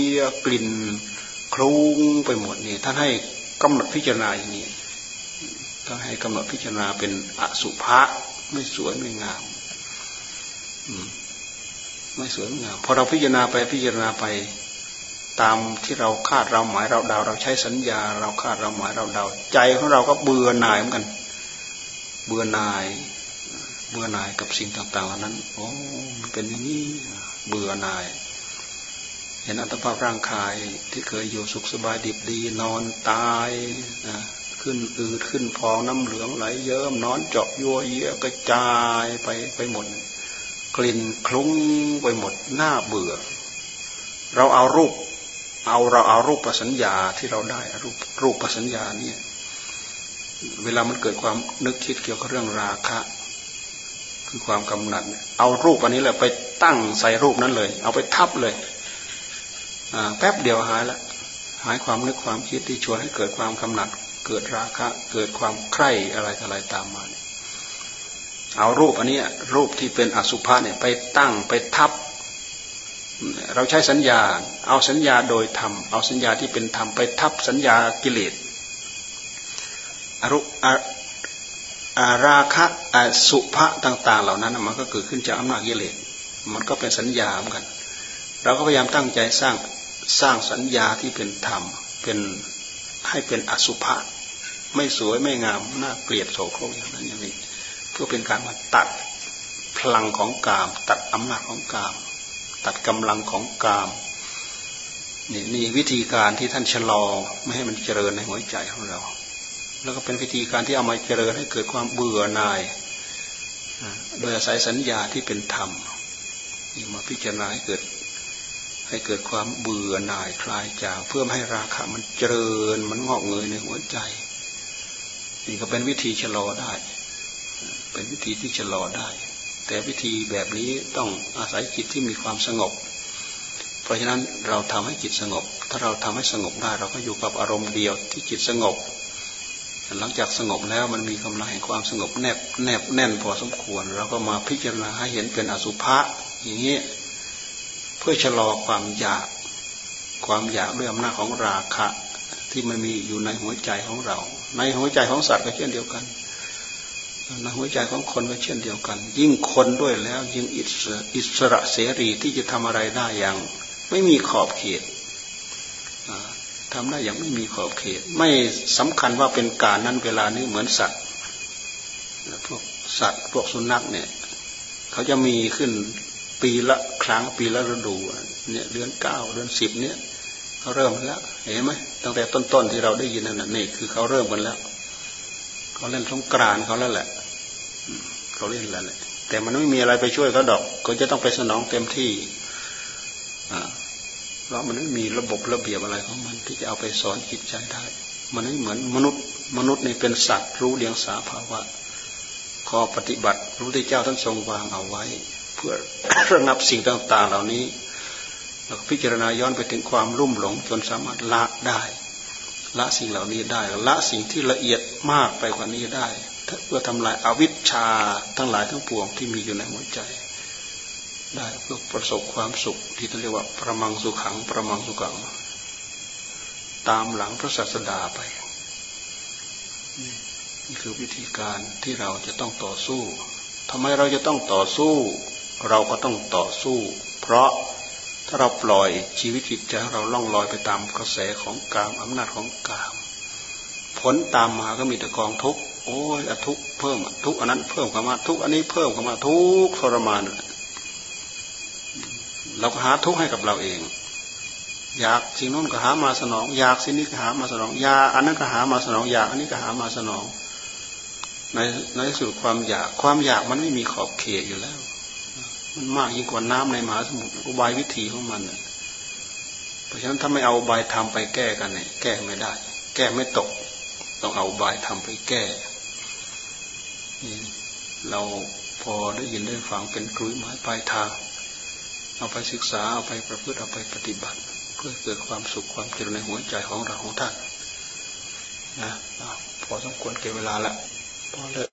กลิ่น คลุ้งไปหมดนี่ท่านให้กำหนดพิจารณาอย่างนี้ท่านให้กำหนดพิจารณาเป็นอสุภะไม่สวยไม่งามไม่สวยไม่งามพอเราพิจารณาไปพิจารณาไปตามที่เราคาดเราหมายเราเดา เราใช้สัญญา เราคาดเราหมายเราเดา ใจของเราก็เบื่อหน่ายเหมือนกัน เบื่อหน่าย เบื่อหน่ายกับสิ่งต่างๆเหล่านั้นโอ้มันเป็นอย่างนี้เบื่อหน่าย เห็นอัตภาพร่างกายที่เคยอยู่สุขสบายดิบดีนอนตายนะขึ้นอืดขึ้นพองน้ำเหลืองไหลเยิ้มนอนเจาะยัวเยี่ยกระจายไปไปหมด กลิ่นคลุ้งไปหมดหน้าเบื่อ เราเอารูป เอาเราเอารูปประสัญญาที่เราได้รูปรูปประสัญญาเนี่ยเวลามันเกิดความนึกคิดเกี่ยวกับเรื่องราคะ คือความกำหนัด เอารูปอันนี้แหละไปตั้งใส่รูปนั้นเลย เอาไปทับเลย แป๊บเดียวหายละหายความนึกความคิดที่ชวนให้เกิดความกำหนัด เกิดราคะ เกิดความใคร่อะไรอะไรตามมา เอารูปอันนี้รูปที่เป็นอสุภะเนี่ยไปตั้งไปทับ เราใช้สัญญา เอาสัญญาโดยธรรม เอาสัญญาที่เป็นธรรมไปทับสัญญากิเลสอรุอาราคะอสุภะต่าง ๆ เหล่านั้นมันก็เกิดขึ้นจากอำนาจกิเลสมันก็เป็นสัญญาเหมือนกัน เราก็พยายามตั้งใจสร้าง สร้างสัญญาที่เป็นธรรมเป็นให้เป็นอสุภะไม่สวยไม่งามน่าเกลียดโสโครกอย่างนั้นอย่างนี้พื่อเป็นการมาตัดพลังของกาม ตัดอำนาจของกาม ตัดกำลังของกามนี่นี่วิธีการที่ท่านชะลอไม่ให้มันเจริญในหัวใจของเรา แล้วก็เป็นวิธีการที่เอามาเจริญให้เกิดความเบื่อหน่าย โดยอาศัยสัญญาที่เป็นธรรมนี่มาพิจารณาให้เกิด ให้เกิดความเบื่อหน่ายคลายจากเพื่อให้ราคะมันเจริญมันงอกเงยในหัวใจ นี่ก็เป็นวิธีชะลอได้ เป็นวิธีที่จะรอได้ แต่วิธีแบบนี้ต้องอาศัยจิตที่มีความสงบ เพราะฉะนั้นเราทำให้จิตสงบ ถ้าเราทำให้สงบได้ เราก็อยู่กับอารมณ์เดียวที่จิตสงบ หลังจากสงบแล้วมันมีกำลังแห่งความสงบแนบแนบแน่นพอสมควร เราก็มาพิจารณาให้เห็นเป็นอสุภะอย่างนี้ พื่อชะลอความอยาก ความอยากด้วยอำนาจของราคะ ที่มันมีอยู่ในหัวใจของเรา ในหัวใจของสัตว์ก็เช่นเดียวกันในหัวใจของคนก็เช่นเดียวกัน ยิ่งคนด้วยแล้วยิ่งอิสระเสรีที่จะทำอะไรได้อย่าง ไม่มีขอบเขตทำได้อย่างไม่มีขอบเขต ไม่สำคัญว่าเป็นการนั้นเวลานี้เหมือนสัตว์พวกสัตว์พวกสุนัขเนี่ย เขาจะมีขึ้น ปีละครั้งปีละฤดูเนี่ยเดือนเก้าเดือนสิบเนี่ยเขาเริ่มแล้วเห็นไหมตั้งแต่ต้นๆที่เราได้ยินนั่นนี่คือเขาเริ่มกันแล้วเขาเล่นสงกรานเขาแล้วแหละเขาเล่นแล้วแหละแต่มันไม่มีอะไรไปช่วยเขาดอก ก็จะต้องไปสนองเต็มที่อ่าเพราะมันไม่มีระบบระเบียบอะไรของมันที่จะเอาไปสอนจิตใจได้ มันไม่เหมือนมนุษย์ มนุษย์นี่เป็นสัตว์รู้เดียงสาภาวะข้อปฏิบัติระพุทธเจ้าท่านทรงวางเอาไว้ พื่อระงับสิ่งต่าง ๆ เหล่านี้เราพิจารณาย้อนไปถึงความรุ่มหลงจนสามารถละได้ ละสิ่งเหล่านี้ได้ละสิ่งที่ละเอียดมากไปกว่านี้ได้เพื่อทำลายอาวิชชาทั้งหลายทั้งปวงที่มีอยู่ในหัวใจ ได้เพื่อประสบความสุขที่เรียกว่าประมังสุขังประมังสุขัง ตามหลังพระศาสดาไปนี่คือวิธีการที่เราจะต้องต่อสู้ทำไมเราจะต้องต่อสู้ เราก็ต้องต่อสู้ เพราะถ้าเราปล่อยชีวิตจิตใจเราล่องลอยไปตามกระแสของกามอำนาจของกาม ผลตามมาก็มีแต่กองทุกข์โอ้ยอทุกเพิ่มทุกอันนั้นเพิ่มเข้ามาทุกอันนี้เพิ่มเข้ามาทุกทรมานเราก็หาทุกให้กับเราเอง อยากสิ่งนู้นก็หามาสนอง อยากสิ่งนี้ก็หามาสนองอยากอันนั้นก็หามาสนองอยากอันนี้ก็หามาสนอง ในในสุดความอยากความอยากมันไม่มีขอบเขตอยู่แล้ว มันมากยิ่งกว่าน้ำในมหาสมุทรอุบายวิธีของมันเพราะฉะนั้นถ้าไม่เอาอุบายทำไปแก้กันเนี่ยแก้ไม่ได้ แก้ไม่ตก ต้องเอาอุบายทำไปแก้เราพอได้ยินได้ฟังเป็นกลุยไม้ปลายทาง เอาไปศึกษาเอาไปประพฤติเอาไปปฏิบัติ เพื่อเกิดความสุขความเจริญในหัวใจของเราของท่านนะพอสมควรเก็บเวลาละพอเลย